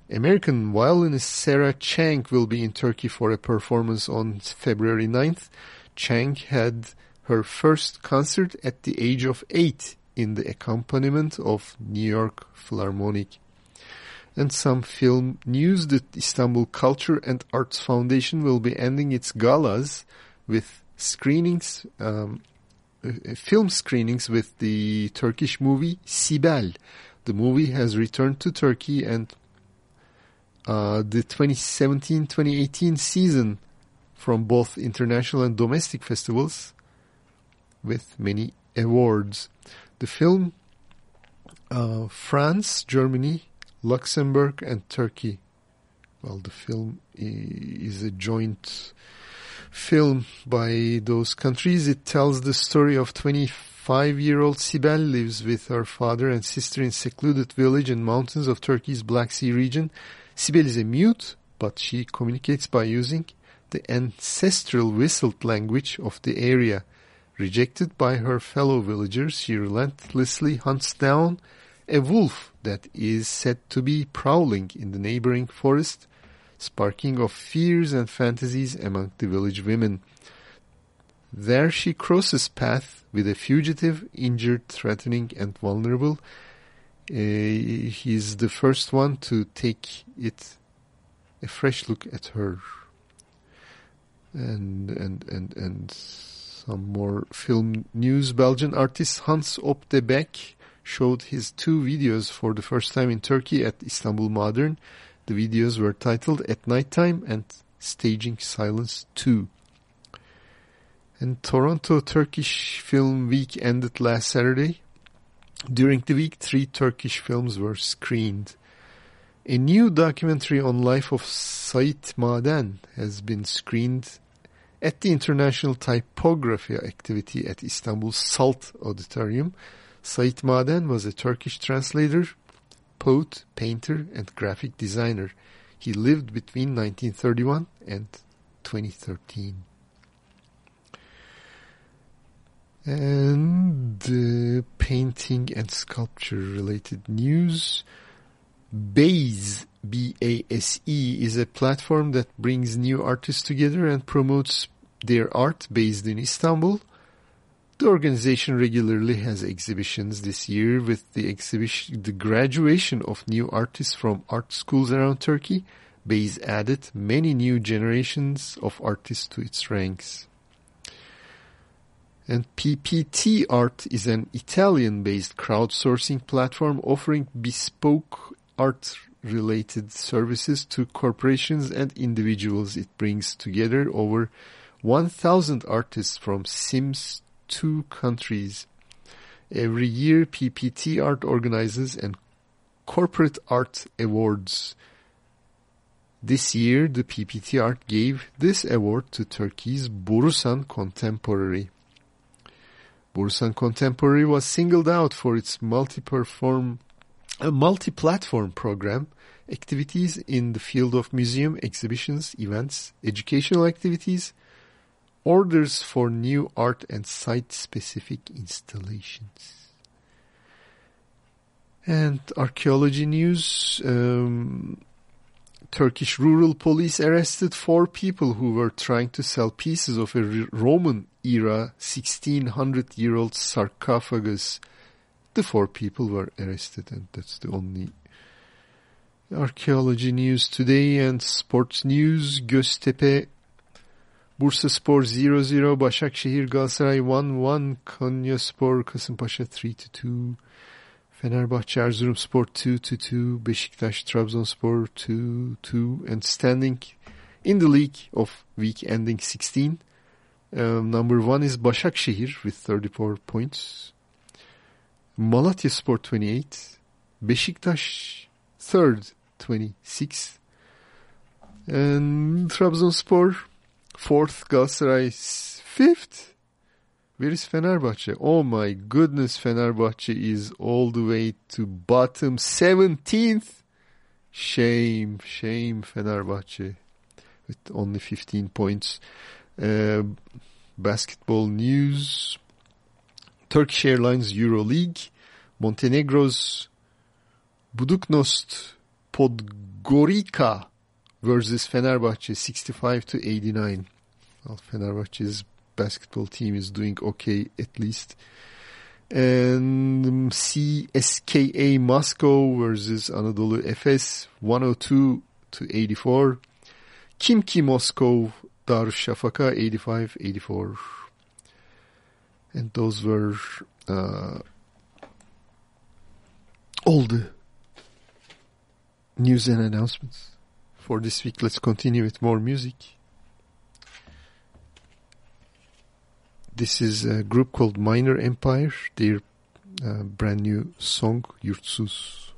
[SPEAKER 4] American violinist Sarah Chang will be in Turkey for a performance on February 9th. Chang had her first concert at the age of eight in the accompaniment of New York Philharmonic. And some film news, the Istanbul Culture and Arts Foundation will be ending its galas with screenings, um, film screenings with the Turkish movie Sibel. The movie has returned to Turkey and uh, the 2017-2018 season from both international and domestic festivals with many awards. The film uh, France, Germany, Luxembourg and Turkey. Well, the film is a joint film by those countries. It tells the story of 25-year-old Sibel lives with her father and sister in secluded village in mountains of Turkey's Black Sea region. Sibel is a mute, but she communicates by using the ancestral whistled language of the area. Rejected by her fellow villagers, she relentlessly hunts down a wolf that is said to be prowling in the neighboring forest, sparking of fears and fantasies among the village women. There she crosses path with a fugitive, injured, threatening and vulnerable. Uh, he's the first one to take it a fresh look at her. And, and, and, and some more film news. Belgian artist Hans Op de Beek showed his two videos for the first time in Turkey at Istanbul Modern. The videos were titled At Nighttime and Staging Silence 2. And Toronto Turkish Film Week ended last Saturday. During the week, three Turkish films were screened. A new documentary on life of Sait Maden has been screened at the International Typography activity at Istanbul Salt Auditorium. Sait Maden was a Turkish translator, poet, painter, and graphic designer. He lived between 1931 and 2013. And uh, painting and sculpture related news. BASE, B-A-S-E, is a platform that brings new artists together and promotes their art based in Istanbul. The organization regularly has exhibitions this year with the exhibition, the graduation of new artists from art schools around Turkey. BASE added many new generations of artists to its ranks. And PPT Art is an Italian-based crowdsourcing platform offering bespoke art-related services to corporations and individuals. It brings together over 1,000 artists from Sims 2 countries. Every year, PPT Art organizes an corporate art awards. This year, the PPT Art gave this award to Turkey's Borusan Contemporary. Borusan Contemporary was singled out for its multi-perform, multi-platform program, activities in the field of museum, exhibitions, events, educational activities, orders for new art and site-specific installations. And archaeology news, um, Turkish rural police arrested four people who were trying to sell pieces of a Roman era 1600 year old sarcophagus. The four people were arrested and that's the only archaeology news today and sports news. Göztepe Bursaspor 0-0, Başakşehir Galatasaray 1-1, Konyaspor Kasımpaşa 3-2, Fenerbahçe Erzurumspor 2-2, Beşiktaş Trabzonspor 2-2, and standing in the league of week ending 16. Um, number one is Başakşehir with 34 points. Malatyaspor 28. Beşiktaş third 26. And Trabzonspor fourth. Galatasaray fifth. Where is Fenerbahçe? Oh my goodness, Fenerbahçe is all the way to bottom 17th. Shame, shame Fenerbahçe with only 15 points. Uh, basketball news. Turkish Airlines Euroleague. Montenegro's Budućnost Podgorica versus Fenerbahçe 65 to 89. Well, Fenerbahçe's basketball team is doing okay at least. And um, CSKA Moscow versus Anadolu Efes 102 to 84. Khimki Moscow Darüşşafaka 85-84. And those were uh, all the news and announcements for this week. Let's continue with more music. This is a group called Minor Empire. Their uh, brand new song, Yurtsuz.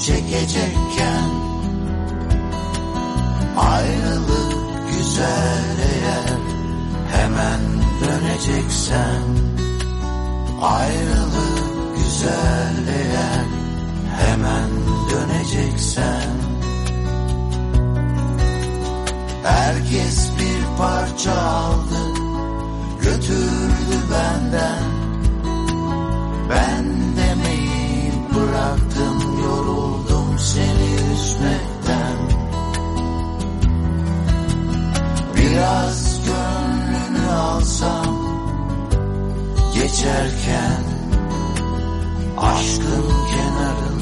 [SPEAKER 12] çekecekken Ayrılık güzel eğer hemen döneceksen Ayrılık güzel eğer hemen döneceksen Herkes bir parça aldı götürdü benden. Ben düşmekten Biraz gönlünü alsam geçerken Aşkın
[SPEAKER 15] kenarına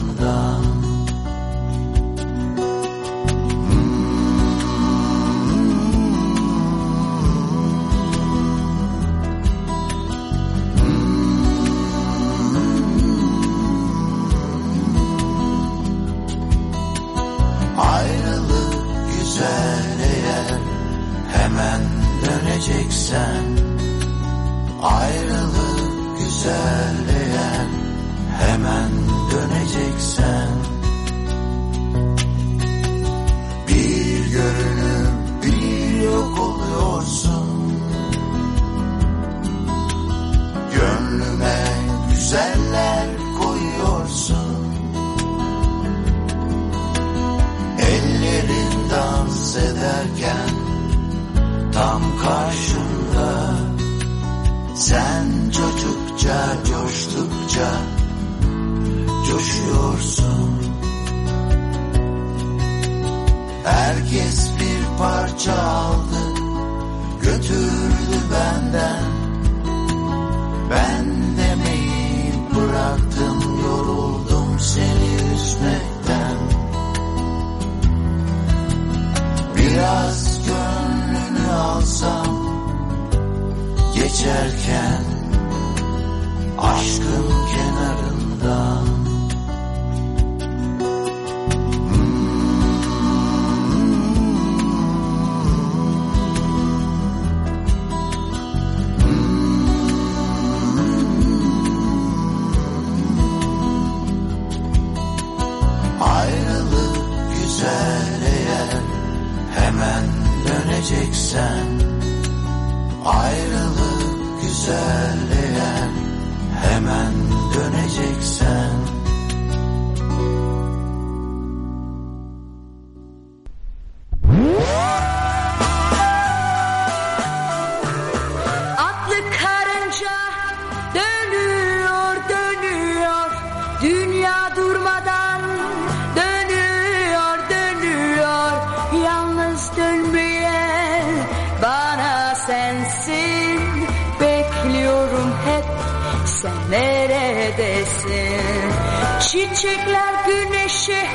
[SPEAKER 15] Çiçekler güneşe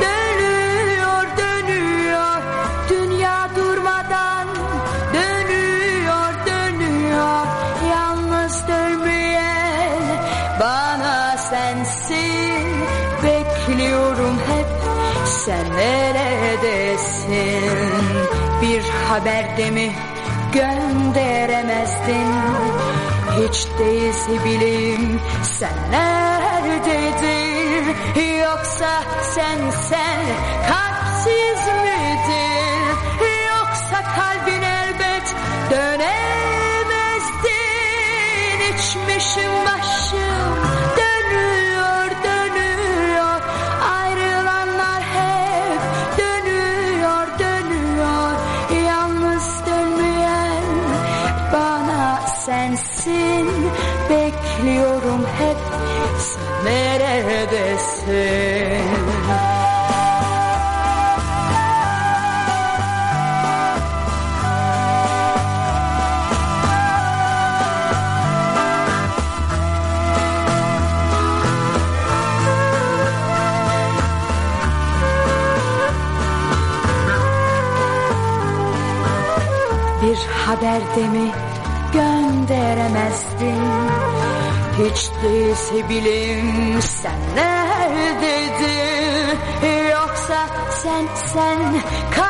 [SPEAKER 15] dönüyor dönüyor. Dünya durmadan dönüyor dönüyor. Yalnız dönmeyen bana sensin. Bekliyorum hep sen neredesin? Bir haberde mi gönderemezdin? Hiç değilse bileyim sen neredeydin? Yoksa sen sen kalpsiz midir? Yoksa kalbin elbet dönemezdin. İçmişim başım derdimi gönderemezdin Hiç değilse bilim sen neredeydin Yoksa sen sen
[SPEAKER 16] kal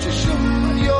[SPEAKER 16] kaçışım yok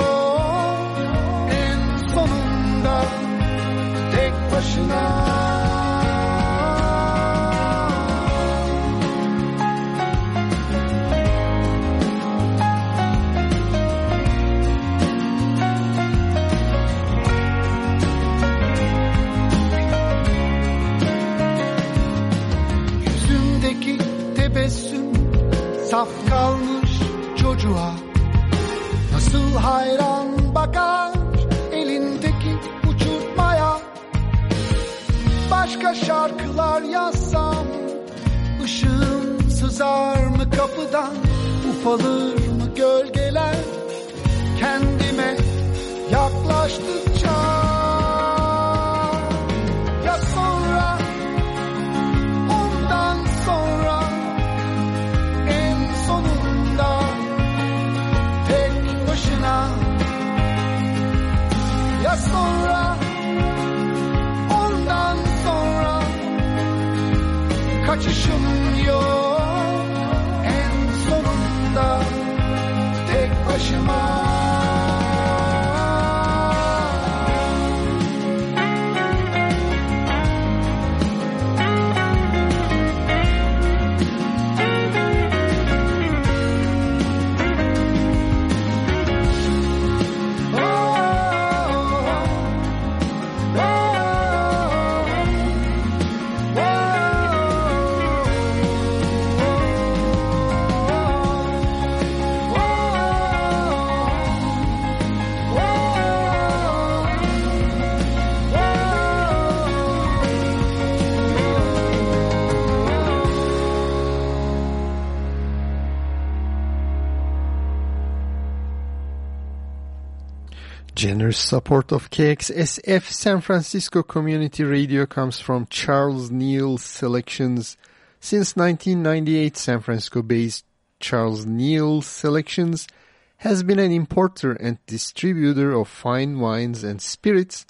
[SPEAKER 4] Generous support of KXSF San Francisco Community Radio comes from Charles Neal Selections. Since 1998, San Francisco-based Charles Neal Selections has been an importer and distributor of fine wines and spirits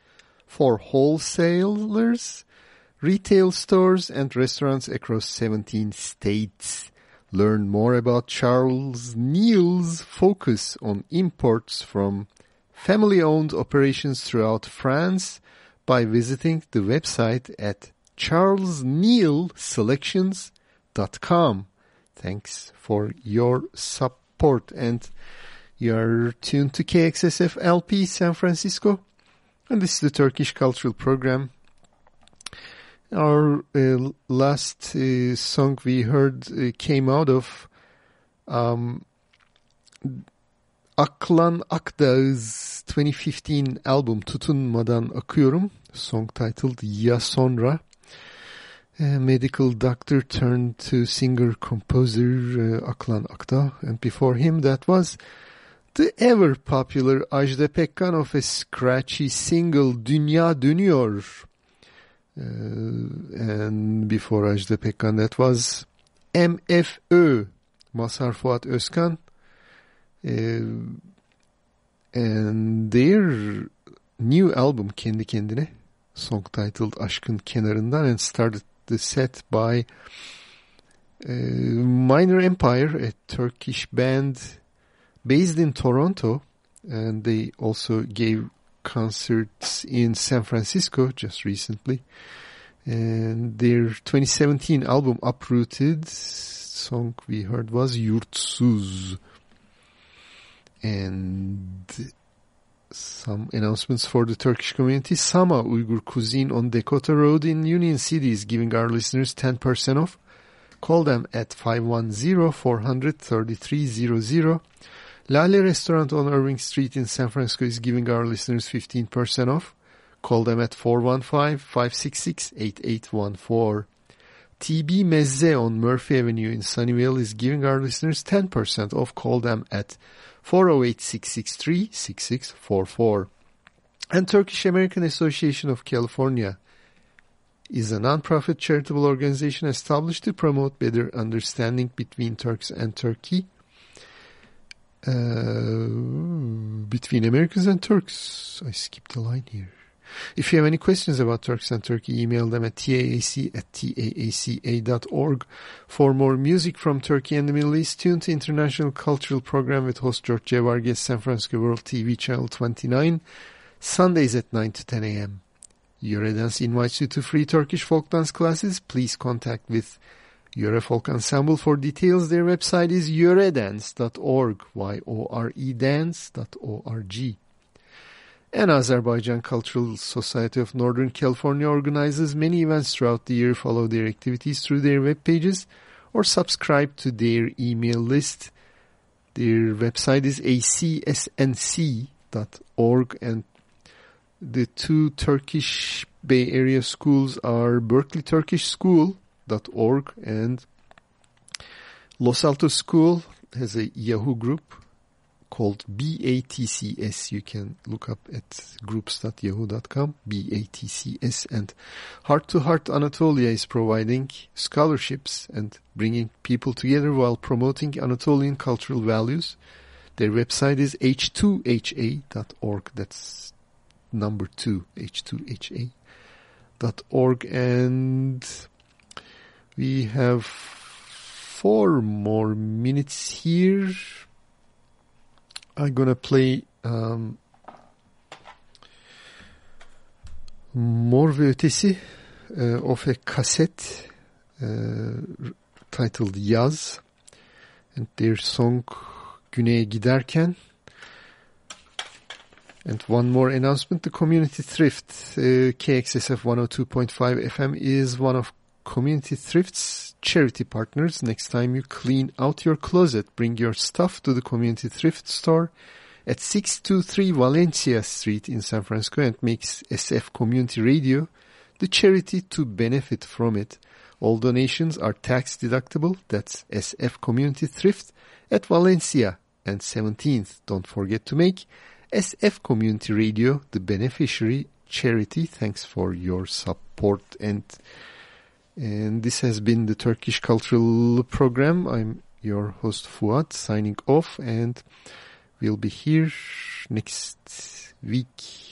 [SPEAKER 4] for wholesalers, retail stores, and restaurants across 17 states. Learn more about Charles Neal's focus on imports from family-owned operations throughout France by visiting the website at charlesnealselections.com. Thanks for your support and you're tuned to KXSF LP San Francisco and this is the Turkish Cultural Program. Our uh, last uh, song we heard uh, came out of um, Aklan Akdağ's 2015 album Tutunmadan Akıyorum, song titled Ya Sonra. A medical doctor turned to singer-composer uh, Aklan Akdağ and before him that was the ever popular Ajda Pekkan of a scratchy single Dünya Dönüyor. Uh, and before Ajda Pekkan that was MFÖ Mazhar Fuat Özkan and their new album kendi kendine song titled Aşkın Kenarından and started the set by uh, Minor Empire, a Turkish band based in Toronto, and they also gave concerts in San Francisco just recently. And their 2017 album Uprooted song we heard was Yurtsuz. And some announcements for the Turkish community. Sama Uyghur Cuisine on Dakota Road in Union City is giving our listeners 10% off. Call them at 510-400-3300. Lale Restaurant on Irving Street in San Francisco is giving our listeners 15% off. Call them at 415-566-8814. TB Mezze on Murphy Avenue in Sunnyvale is giving our listeners 10% off. Call them at 408-663-6644. And Turkish American Association of California is a non-profit charitable organization established to promote better understanding between Turks and Turkey. Uh, between Americans and Turks. I skipped a line here. If you have any questions about Turks and Turkey, email them at taac at taaca.org. For more music from Turkey and the Middle East, tune to International Cultural Program with host George Cevarges, San Francisco World TV Channel 29, Sundays at 9 to 10 a.m. Eurodance invites you to free Turkish folk dance classes. Please contact with Yöre Folk Ensemble for details. Their website is yoredance.org, Y-O-R-E dance.org. And Azerbaijan Cultural Society of Northern California organizes many events throughout the year. Follow their activities through their web pages or subscribe to their email list. Their website is acsnc.org and the two Turkish Bay Area schools are Berkeley Turkish School.org and Los Altos School has a Yahoo group called BATCS. You can look up at groups.yahoo.com, BATCS. And Heart to Heart Anatolia is providing scholarships and bringing people together while promoting Anatolian cultural values. Their website is h2ha.org. That's number two, h2ha.org. And we have four more minutes here. I'm gonna play um, Mor uh, of a cassette uh, titled Yaz. And their song Güney'e Giderken. And one more announcement, the Community Thrift, uh, KXSF 102.5 FM is one of Community Thrift's charity partners. Next time you clean out your closet, bring your stuff to the Community Thrift store at 623 Valencia Street in San Francisco and makes SF Community Radio the charity to benefit from it. All donations are tax deductible. That's SF Community Thrift at Valencia and 17th. Don't forget to make SF Community Radio the beneficiary charity. Thanks for your support and and this has been the Turkish Cultural Program. I'm your host Fuat signing off and we'll be here next week.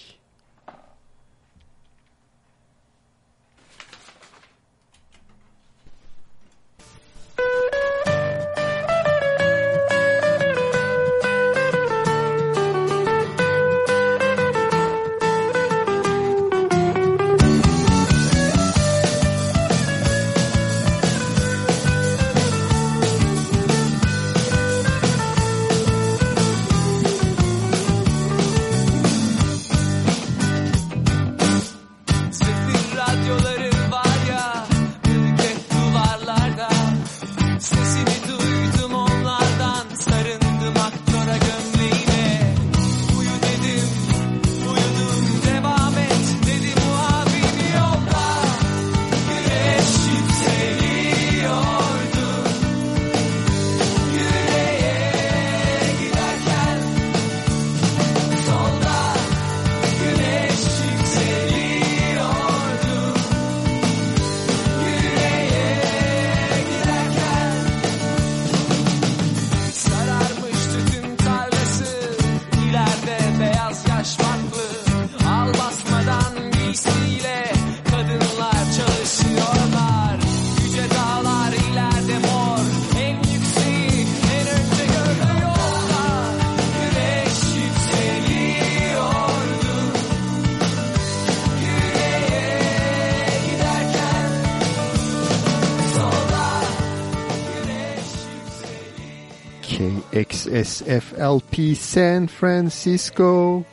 [SPEAKER 4] SFLP San Francisco.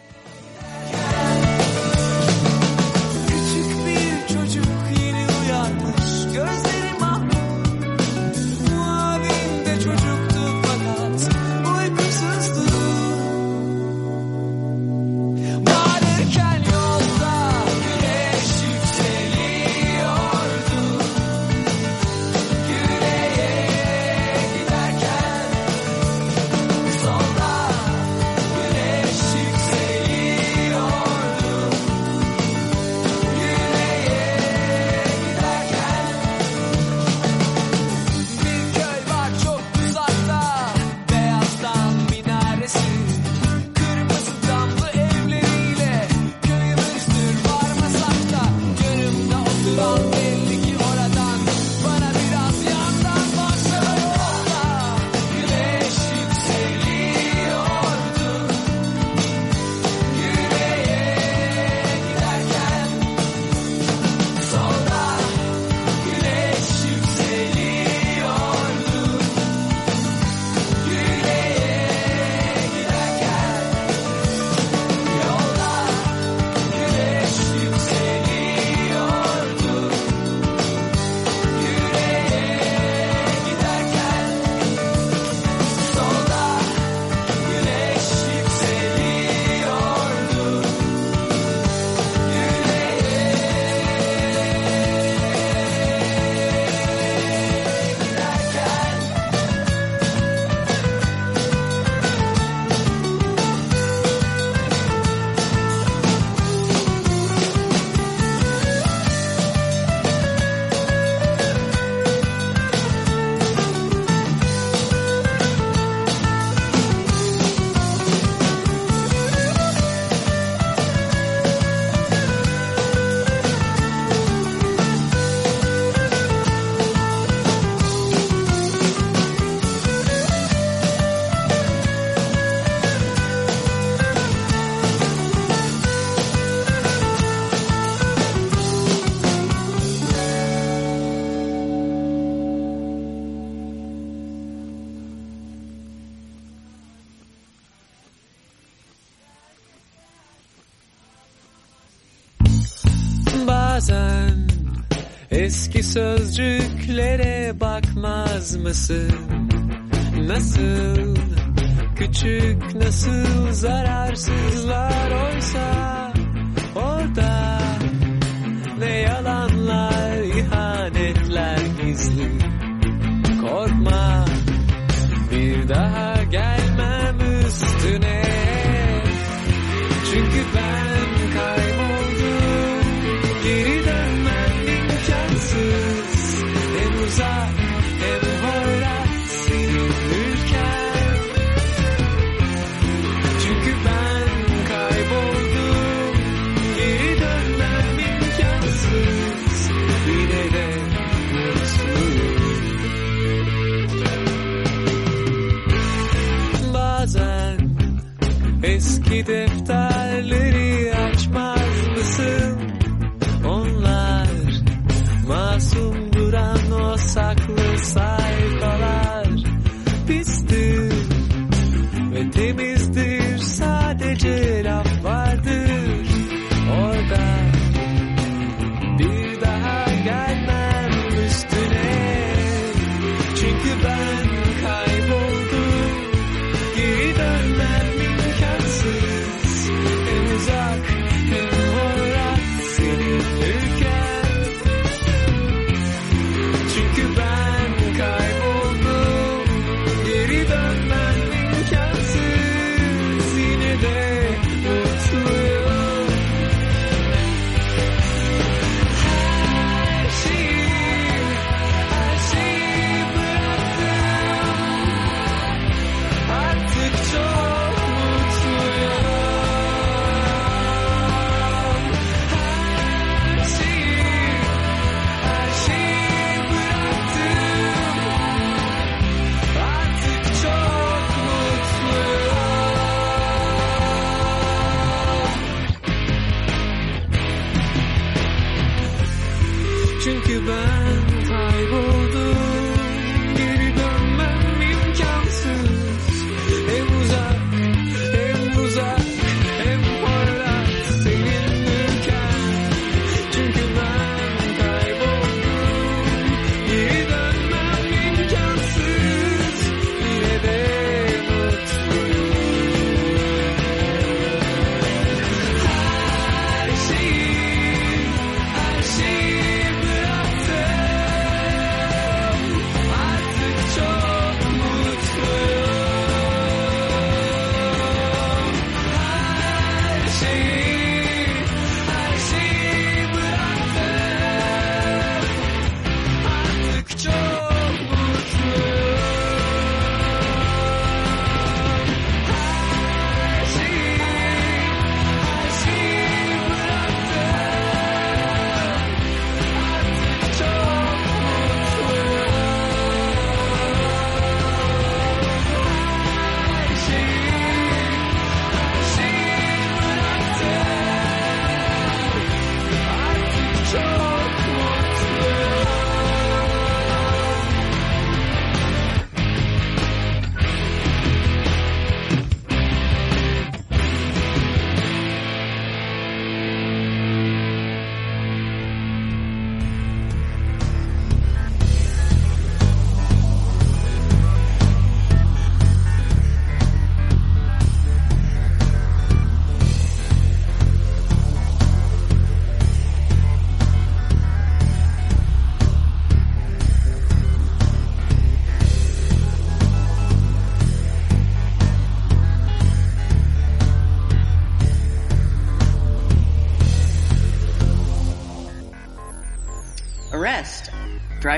[SPEAKER 3] Büyüklere bakmaz mısın? Nasıl küçük nasıl
[SPEAKER 17] zararsız?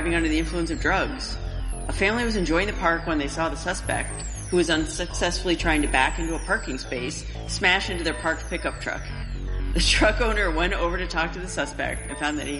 [SPEAKER 17] Driving under the influence of drugs. A family was enjoying the park when they saw the suspect, who was unsuccessfully trying to back into a parking space, smash into their parked pickup truck. The truck owner went over to talk to the suspect and found that he